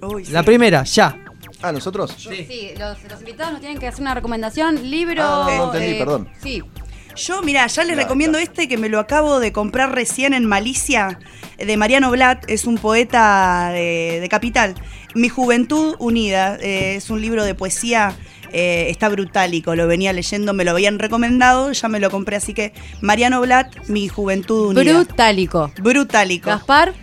Uy, sí. La primera, ya. Ah, ¿nosotros? Sí, los, los invitados nos tienen que hacer una recomendación, libro. Ah, no entendí, eh, perdón. Sí. Yo, mira, ya les recomiendo este que me lo acabo de comprar recién en Malicia, de Mariano Blatt, es un poeta de, de Capital. Mi Juventud Unida, eh, es un libro de poesía Eh, está brutálico, lo venía leyendo, me lo habían recomendado, ya me lo compré, así que Mariano Blatt, mi juventud unida. Brutálico. Brutálico. Gaspar.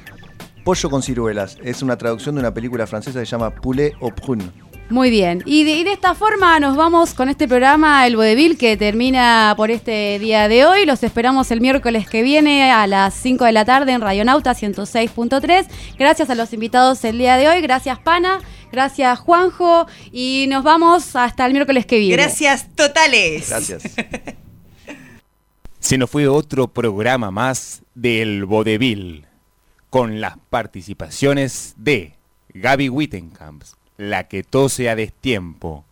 Pollo con ciruelas. Es una traducción de una película francesa que se llama Poulet au prune. Muy bien. Y de, y de esta forma nos vamos con este programa El Vodevil que termina por este día de hoy. Los esperamos el miércoles que viene a las 5 de la tarde en Radionauta 106.3. Gracias a los invitados el día de hoy. Gracias Pana. Gracias Juanjo. Y nos vamos hasta el miércoles que viene. Gracias totales. Gracias. Se nos fue otro programa más del Vodevil, con las participaciones de Gaby Wittenkamps, la que tose a destiempo,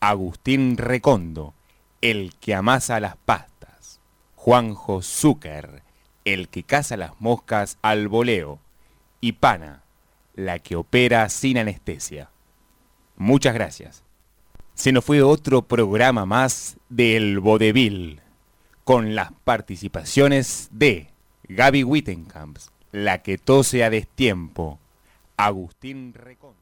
Agustín Recondo, el que amasa las pastas, Juanjo Zucker, el que caza las moscas al voleo, y Pana, la que opera sin anestesia. Muchas gracias. Se nos fue otro programa más del Vodevil, con las participaciones de Gaby Wittenkamps, la que tose a destiempo, Agustín Recondo.